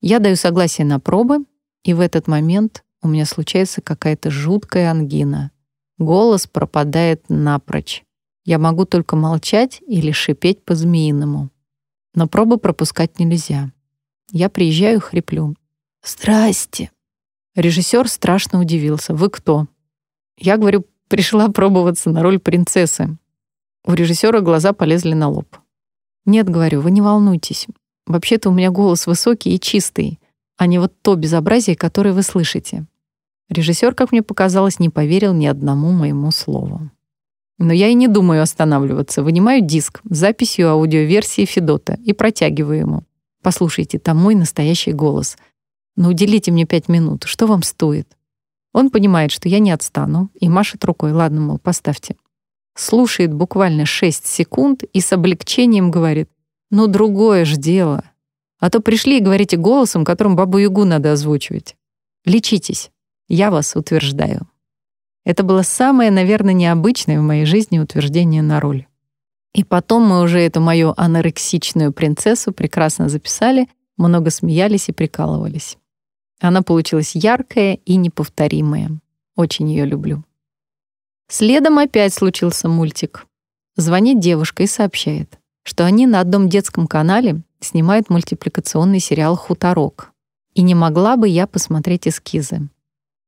Я даю согласие на пробы, и в этот момент у меня случается какая-то жуткая ангина. Голос пропадает напрочь. Я могу только молчать или шипеть по-змеиному. Но пробы пропускать нельзя. Я приезжаю и хриплю. «Здрасте!» Режиссер страшно удивился. «Вы кто?» Я говорю, пришла пробоваться на роль принцессы. У режиссера глаза полезли на лоб. «Нет, — говорю, — вы не волнуйтесь. Вообще-то у меня голос высокий и чистый, а не вот то безобразие, которое вы слышите. Режиссер, как мне показалось, не поверил ни одному моему слову. Но я и не думаю останавливаться. Вынимаю диск с записью аудиоверсии Федота и протягиваю ему. Послушайте, там мой настоящий голос. Но уделите мне пять минут. Что вам стоит? Он понимает, что я не отстану, и машет рукой. Ладно, мол, поставьте. Слушает буквально шесть секунд и с облегчением говорит. Но другое ж дело. А то пришли и говорите голосом, которым бабу-ягу надо озвучивать. Лечитесь. Я вас утверждаю. Это было самое, наверное, необычное в моей жизни утверждение на роль. И потом мы уже эту мою анорексичную принцессу прекрасно записали, много смеялись и прикалывались. Она получилась яркая и неповторимая. Очень ее люблю. Следом опять случился мультик. Звонит девушка и сообщает, что они на одном детском канале снимают мультипликационный сериал «Хуторок». И не могла бы я посмотреть эскизы.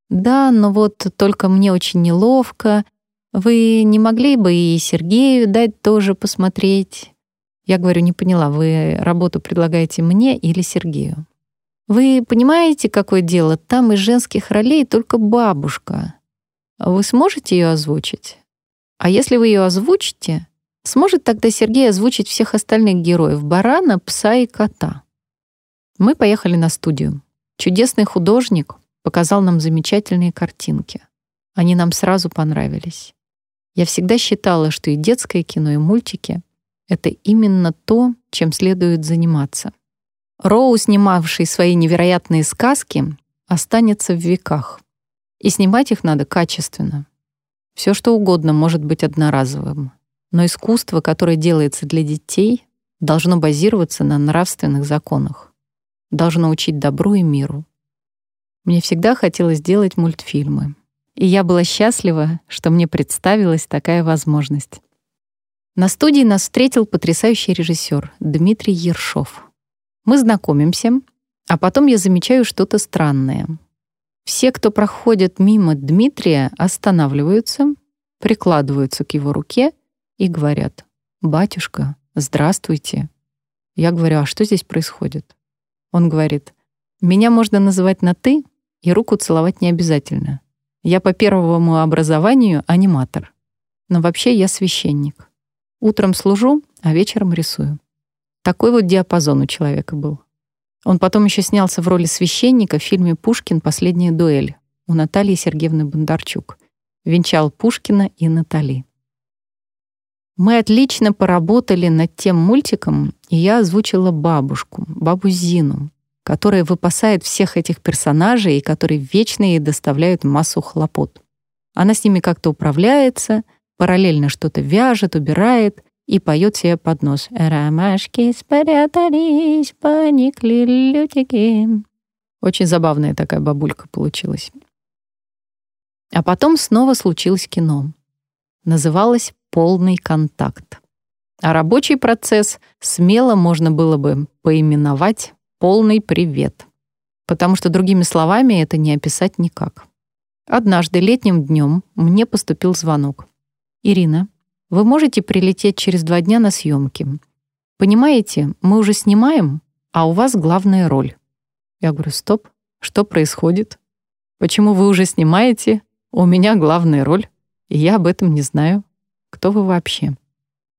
Да, но вот только мне очень неловко. Вы не могли бы и Сергею дать тоже посмотреть? Я говорю, не поняла, вы работу предлагаете мне или Сергею? Вы понимаете, какое дело? Там из женских ролей только бабушка. Вы сможете ее озвучить? А если вы ее озвучите, сможет тогда Сергей озвучить всех остальных героев — барана, пса и кота. Мы поехали на студию. Чудесный художник показал нам замечательные картинки. Они нам сразу понравились. Я всегда считала, что и детское кино, и мультики — это именно то, чем следует заниматься. Роу, снимавший свои невероятные сказки, останется в веках. И снимать их надо качественно. Все что угодно может быть одноразовым, но искусство, которое делается для детей, должно базироваться на нравственных законах, должно учить добру и миру. Мне всегда хотелось делать мультфильмы, и я была счастлива, что мне представилась такая возможность. На студии нас встретил потрясающий режиссер Дмитрий Ершов. Мы знакомимся, а потом я замечаю что-то странное — все, кто проходит мимо Дмитрия, останавливаются, прикладываются к его руке и говорят «Батюшка, здравствуйте». Я говорю, а что здесь происходит? Он говорит, меня можно называть на «ты», и руку целовать не обязательно. Я по первому образованию аниматор. Но вообще я священник. Утром служу, а вечером рисую. Такой вот диапазон у человека был. Он потом еще снялся в роли священника в фильме «Пушкин. Последняя дуэль» у Натальи Сергеевны Бондарчук. Венчал Пушкина и Натали. Мы отлично поработали над тем мультиком, и я озвучила бабушку, бабу Зину, которая выпасает всех этих персонажей и которые вечно ей доставляют массу хлопот. Она с ними как-то управляется, параллельно что-то вяжет, убирает, и поет себе под нос. «Ромашки спрятались, поникли лютики». Очень забавная такая бабулька получилась. А потом снова случилось кино. Называлось «Полный контакт». А рабочий процесс смело можно было бы поименовать «Полный привет», потому что другими словами это не описать никак. Однажды летним днем мне поступил звонок. «Ирина, вы можете прилететь через два дня на съемки. Понимаете, мы уже снимаем, а у вас главная роль. Я говорю, стоп, что происходит? Почему вы уже снимаете? У меня главная роль, и я об этом не знаю. Кто вы вообще?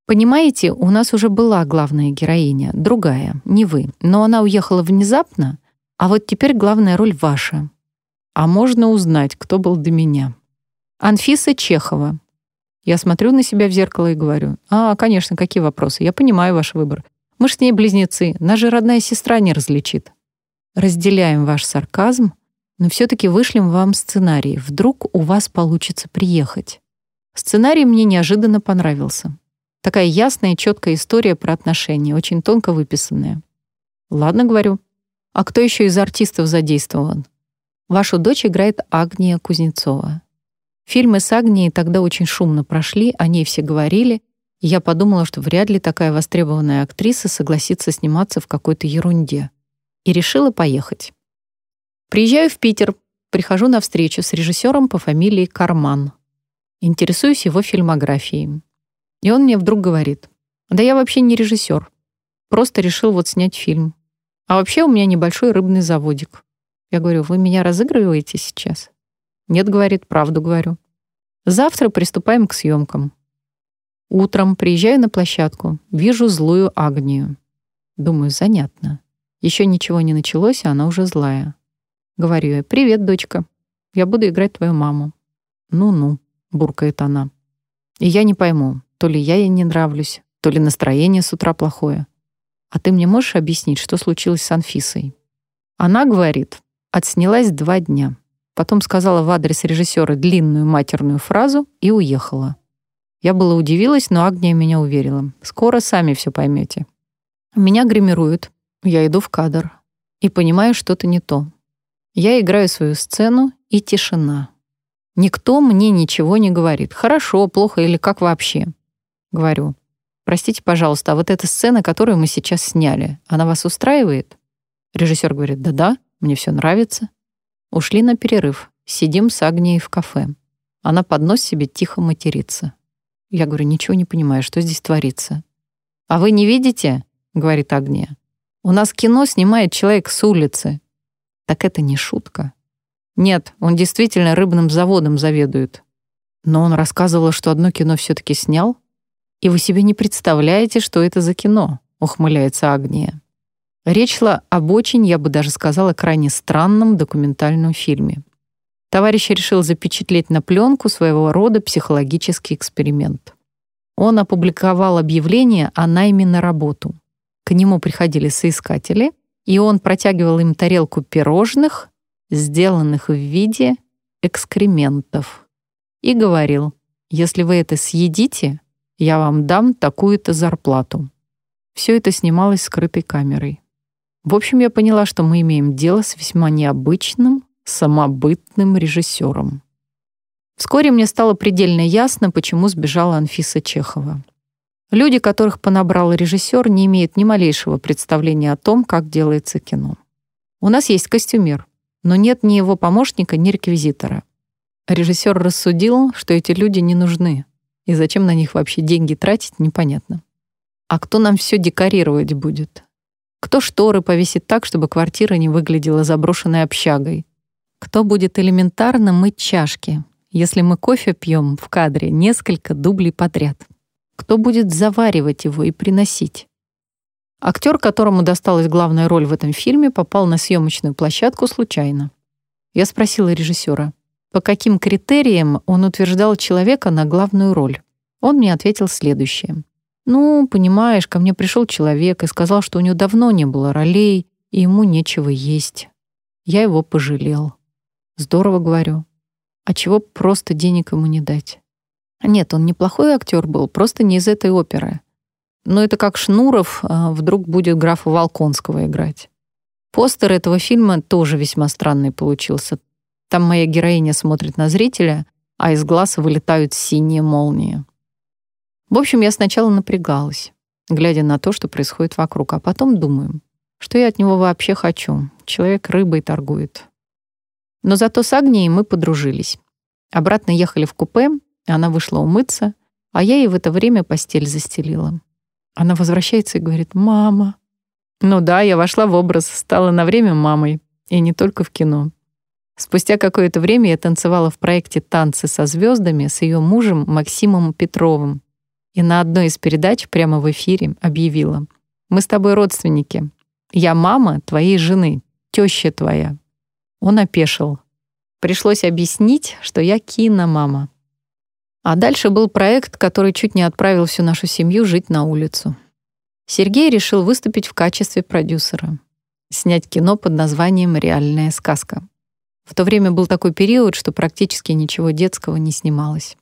Понимаете, у нас уже была главная героиня, другая, не вы, но она уехала внезапно, а вот теперь главная роль ваша. А можно узнать, кто был до меня. Анфиса Чехова, я смотрю на себя в зеркало и говорю, «А, конечно, какие вопросы? Я понимаю ваш выбор. Мы ж с ней близнецы, нас же родная сестра не различит». Разделяем ваш сарказм, но все-таки вышлем вам сценарий. Вдруг у вас получится приехать. Сценарий мне неожиданно понравился. Такая ясная четкая история про отношения, очень тонко выписанная. Ладно, говорю. А кто еще из артистов задействован? Вашу дочь играет Агния Кузнецова. Фильмы с Агнией тогда очень шумно прошли, о ней все говорили, и я подумала, что вряд ли такая востребованная актриса согласится сниматься в какой-то ерунде. И решила поехать. Приезжаю в Питер, прихожу на встречу с режиссером по фамилии Карман. Интересуюсь его фильмографией. И он мне вдруг говорит, да я вообще не режиссер, просто решил вот снять фильм. А вообще у меня небольшой рыбный заводик. Я говорю, вы меня разыгрываете сейчас? Нет, говорит, правду говорю. Завтра приступаем к съемкам. Утром приезжаю на площадку, вижу злую Агнию. Думаю, занятно. Еще ничего не началось, а она уже злая. Говорю ей, «Привет, дочка. Я буду играть твою маму». «Ну-ну», — буркает она. И я не пойму, то ли я ей не нравлюсь, то ли настроение с утра плохое. «А ты мне можешь объяснить, что случилось с Анфисой?» Она говорит, отснялась два дня. Потом сказала в адрес режиссера длинную матерную фразу и уехала. Я была удивилась, но Агния меня уверила. «Скоро сами все поймете». Меня гримируют. Я иду в кадр. И понимаю, что-то не то. Я играю свою сцену, и тишина. Никто мне ничего не говорит. Хорошо, плохо или как вообще. Говорю, простите, пожалуйста, а вот эта сцена, которую мы сейчас сняли, она вас устраивает? Режиссер говорит, да-да, мне все нравится. Ушли на перерыв. Сидим с Агнией в кафе. Она под нос себе тихо матерится. Я говорю, ничего не понимаю, что здесь творится. «А вы не видите?» — говорит Агния. «У нас кино снимает человек с улицы». Так это не шутка. Нет, он действительно рыбным заводом заведует. Но он рассказывал, что одно кино все-таки снял. И вы себе не представляете, что это за кино, ухмыляется Агния. Речь шла об очень, я бы даже сказала, крайне странном документальном фильме. Товарищ решил запечатлеть на пленку своего рода психологический эксперимент. Он опубликовал объявление о найме на работу. К нему приходили соискатели, и он протягивал им тарелку пирожных, сделанных в виде экскрементов, и говорил, если вы это съедите, я вам дам такую-то зарплату. Все это снималось скрытой камерой. В общем, я поняла, что мы имеем дело с весьма необычным, самобытным режиссером. Вскоре мне стало предельно ясно, почему сбежала Анфиса Чехова. Люди, которых понабрал режиссер, не имеют ни малейшего представления о том, как делается кино. У нас есть костюмер, но нет ни его помощника, ни реквизитора. Режиссер рассудил, что эти люди не нужны, и зачем на них вообще деньги тратить, непонятно. А кто нам все декорировать будет? Кто шторы повесит так, чтобы квартира не выглядела заброшенной общагой? Кто будет элементарно мыть чашки, если мы кофе пьем в кадре несколько дублей подряд? Кто будет заваривать его и приносить? Актер, которому досталась главная роль в этом фильме, попал на съемочную площадку случайно. Я спросила режиссера, по каким критериям он утверждал человека на главную роль. Он мне ответил следующее. «Ну, понимаешь, ко мне пришел человек и сказал, что у него давно не было ролей, и ему нечего есть. Я его пожалел. Здорово, говорю. А чего просто денег ему не дать? Нет, он неплохой актер был, просто не из этой оперы. Но это как Шнуров а, вдруг будет графа Волконского играть. Постер этого фильма тоже весьма странный получился. Там моя героиня смотрит на зрителя, а из глаз вылетают синие молнии. В общем, я сначала напрягалась, глядя на то, что происходит вокруг, а потом думаю, что я от него вообще хочу. Человек рыбой торгует. Но зато с Агнией мы подружились. Обратно ехали в купе, она вышла умыться, а я ей в это время постель застелила. Она возвращается и говорит «Мама». Ну да, я вошла в образ, стала на время мамой, и не только в кино. Спустя какое-то время я танцевала в проекте «Танцы со звездами» с ее мужем Максимом Петровым. И на одной из передач прямо в эфире объявила «Мы с тобой родственники. Я мама твоей жены, теща твоя. Он опешил. Пришлось объяснить, что я киномама. А дальше был проект, который чуть не отправил всю нашу семью жить на улицу. Сергей решил выступить в качестве продюсера. Снять кино под названием «Реальная сказка». В то время был такой период, что практически ничего детского не снималось.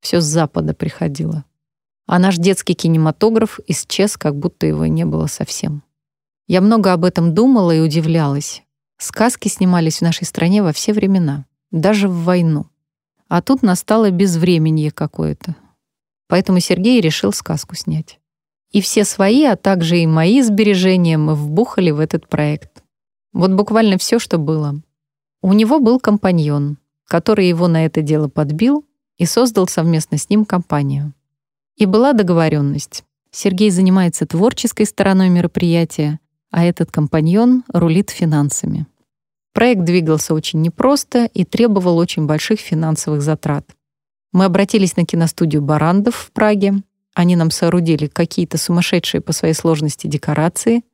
Все с Запада приходило. А наш детский кинематограф исчез, как будто его не было совсем. Я много об этом думала и удивлялась. Сказки снимались в нашей стране во все времена, даже в войну. А тут настало безвременье какое-то. Поэтому Сергей решил сказку снять. И все свои, а также и мои сбережения мы вбухали в этот проект. Вот буквально все, что было. У него был компаньон, который его на это дело подбил и создал совместно с ним компанию. И была договоренность. Сергей занимается творческой стороной мероприятия, а этот компаньон рулит финансами. Проект двигался очень непросто и требовал очень больших финансовых затрат. Мы обратились на киностудию «Барандов» в Праге. Они нам соорудили какие-то сумасшедшие по своей сложности декорации.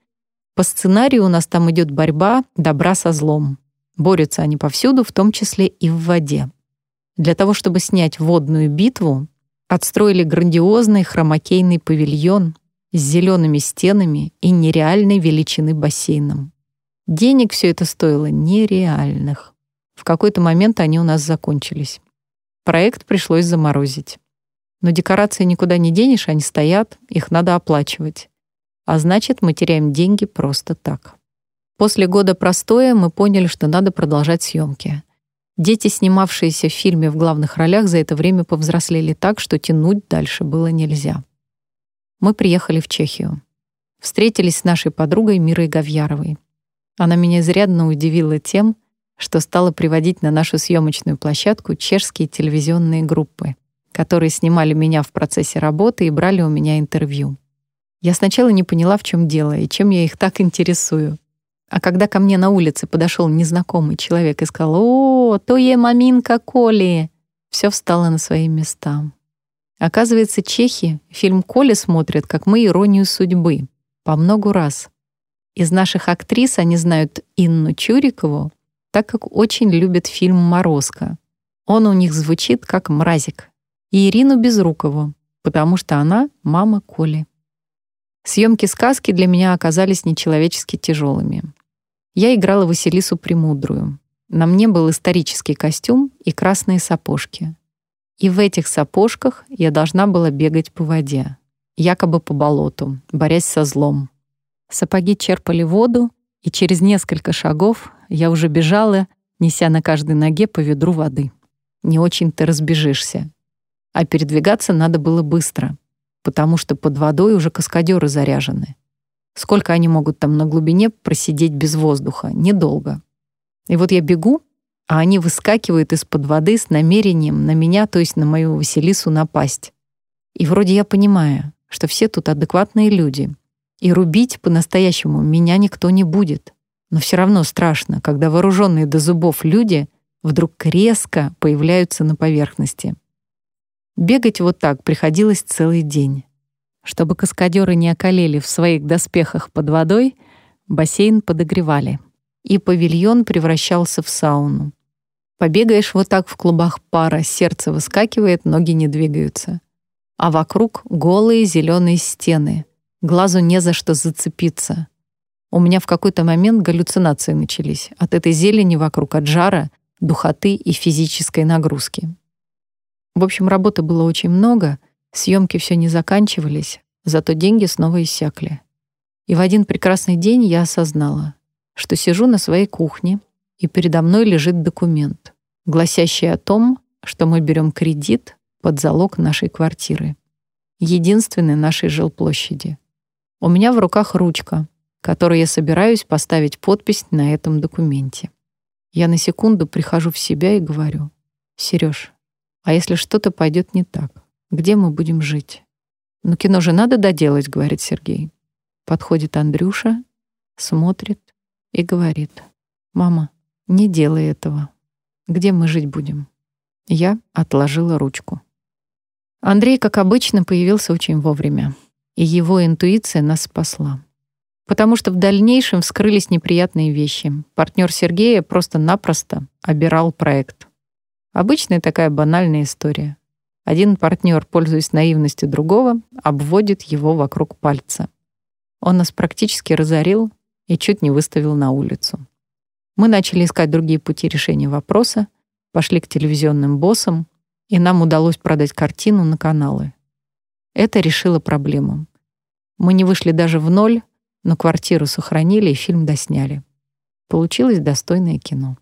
По сценарию у нас там идет борьба добра со злом. Борются они повсюду, в том числе и в воде. Для того, чтобы снять водную битву, отстроили грандиозный хромакейный павильон — с зелеными стенами и нереальной величины бассейном. Денег все это стоило нереальных. В какой-то момент они у нас закончились. Проект пришлось заморозить. Но декорации никуда не денешь, они стоят, их надо оплачивать. А значит, мы теряем деньги просто так. После года простоя мы поняли, что надо продолжать съемки. Дети, снимавшиеся в фильме в главных ролях, за это время повзрослели так, что тянуть дальше было нельзя. Мы приехали в Чехию. Встретились с нашей подругой Мирой Гавьяровой. Она меня изрядно удивила тем, что стала приводить на нашу съемочную площадку чешские телевизионные группы, которые снимали меня в процессе работы и брали у меня интервью. Я сначала не поняла, в чем дело и чем я их так интересую. А когда ко мне на улице подошел незнакомый человек и сказал «О, то е маминка Коли», все встало на свои места. Оказывается, чехи фильм «Коля» смотрят, как мы «Иронию судьбы», по много раз. Из наших актрис они знают Инну Чурикову, так как очень любят фильм «Морозко». Он у них звучит как «Мразик». И Ирину Безрукову, потому что она мама Коли. Съемки сказки для меня оказались нечеловечески тяжелыми. Я играла Василису Премудрую. На мне был исторический костюм и красные сапожки. И в этих сапожках я должна была бегать по воде, якобы по болоту, борясь со злом. Сапоги черпали воду, и через несколько шагов я уже бежала, неся на каждой ноге по ведру воды. Не очень-то разбежишься. А передвигаться надо было быстро, потому что под водой уже каскадеры заряжены. Сколько они могут там на глубине просидеть без воздуха? Недолго. И вот я бегу, а они выскакивают из-под воды с намерением на меня, то есть на мою Василису, напасть. И вроде я понимаю, что все тут адекватные люди, и рубить по-настоящему меня никто не будет. Но все равно страшно, когда вооруженные до зубов люди вдруг резко появляются на поверхности. Бегать вот так приходилось целый день. Чтобы каскадеры не околели в своих доспехах под водой, бассейн подогревали, и павильон превращался в сауну. Побегаешь вот так в клубах пара, сердце выскакивает, ноги не двигаются. А вокруг голые зеленые стены. Глазу не за что зацепиться. У меня в какой-то момент галлюцинации начались от этой зелени вокруг, от жара, духоты и физической нагрузки. В общем, работы было очень много, съемки все не заканчивались, зато деньги снова иссякли. И в один прекрасный день я осознала, что сижу на своей кухне, и передо мной лежит документ, гласящий о том, что мы берем кредит под залог нашей квартиры, единственной нашей жилплощади. У меня в руках ручка, которой я собираюсь поставить подпись на этом документе. Я на секунду прихожу в себя и говорю, «Серёж, а если что-то пойдет не так, где мы будем жить?» «Ну, кино же надо доделать», — говорит Сергей. Подходит Андрюша, смотрит и говорит, «Мама, не делай этого. Где мы жить будем?» Я отложила ручку. Андрей, как обычно, появился очень вовремя, и его интуиция нас спасла. Потому что в дальнейшем вскрылись неприятные вещи. Партнер Сергея просто-напросто обирал проект. Обычная такая банальная история. Один партнер, пользуясь наивностью другого, обводит его вокруг пальца. Он нас практически разорил и чуть не выставил на улицу. Мы начали искать другие пути решения вопроса, пошли к телевизионным боссам, и нам удалось продать картину на каналы. Это решило проблему. Мы не вышли даже в ноль, но квартиру сохранили и фильм досняли. Получилось достойное кино.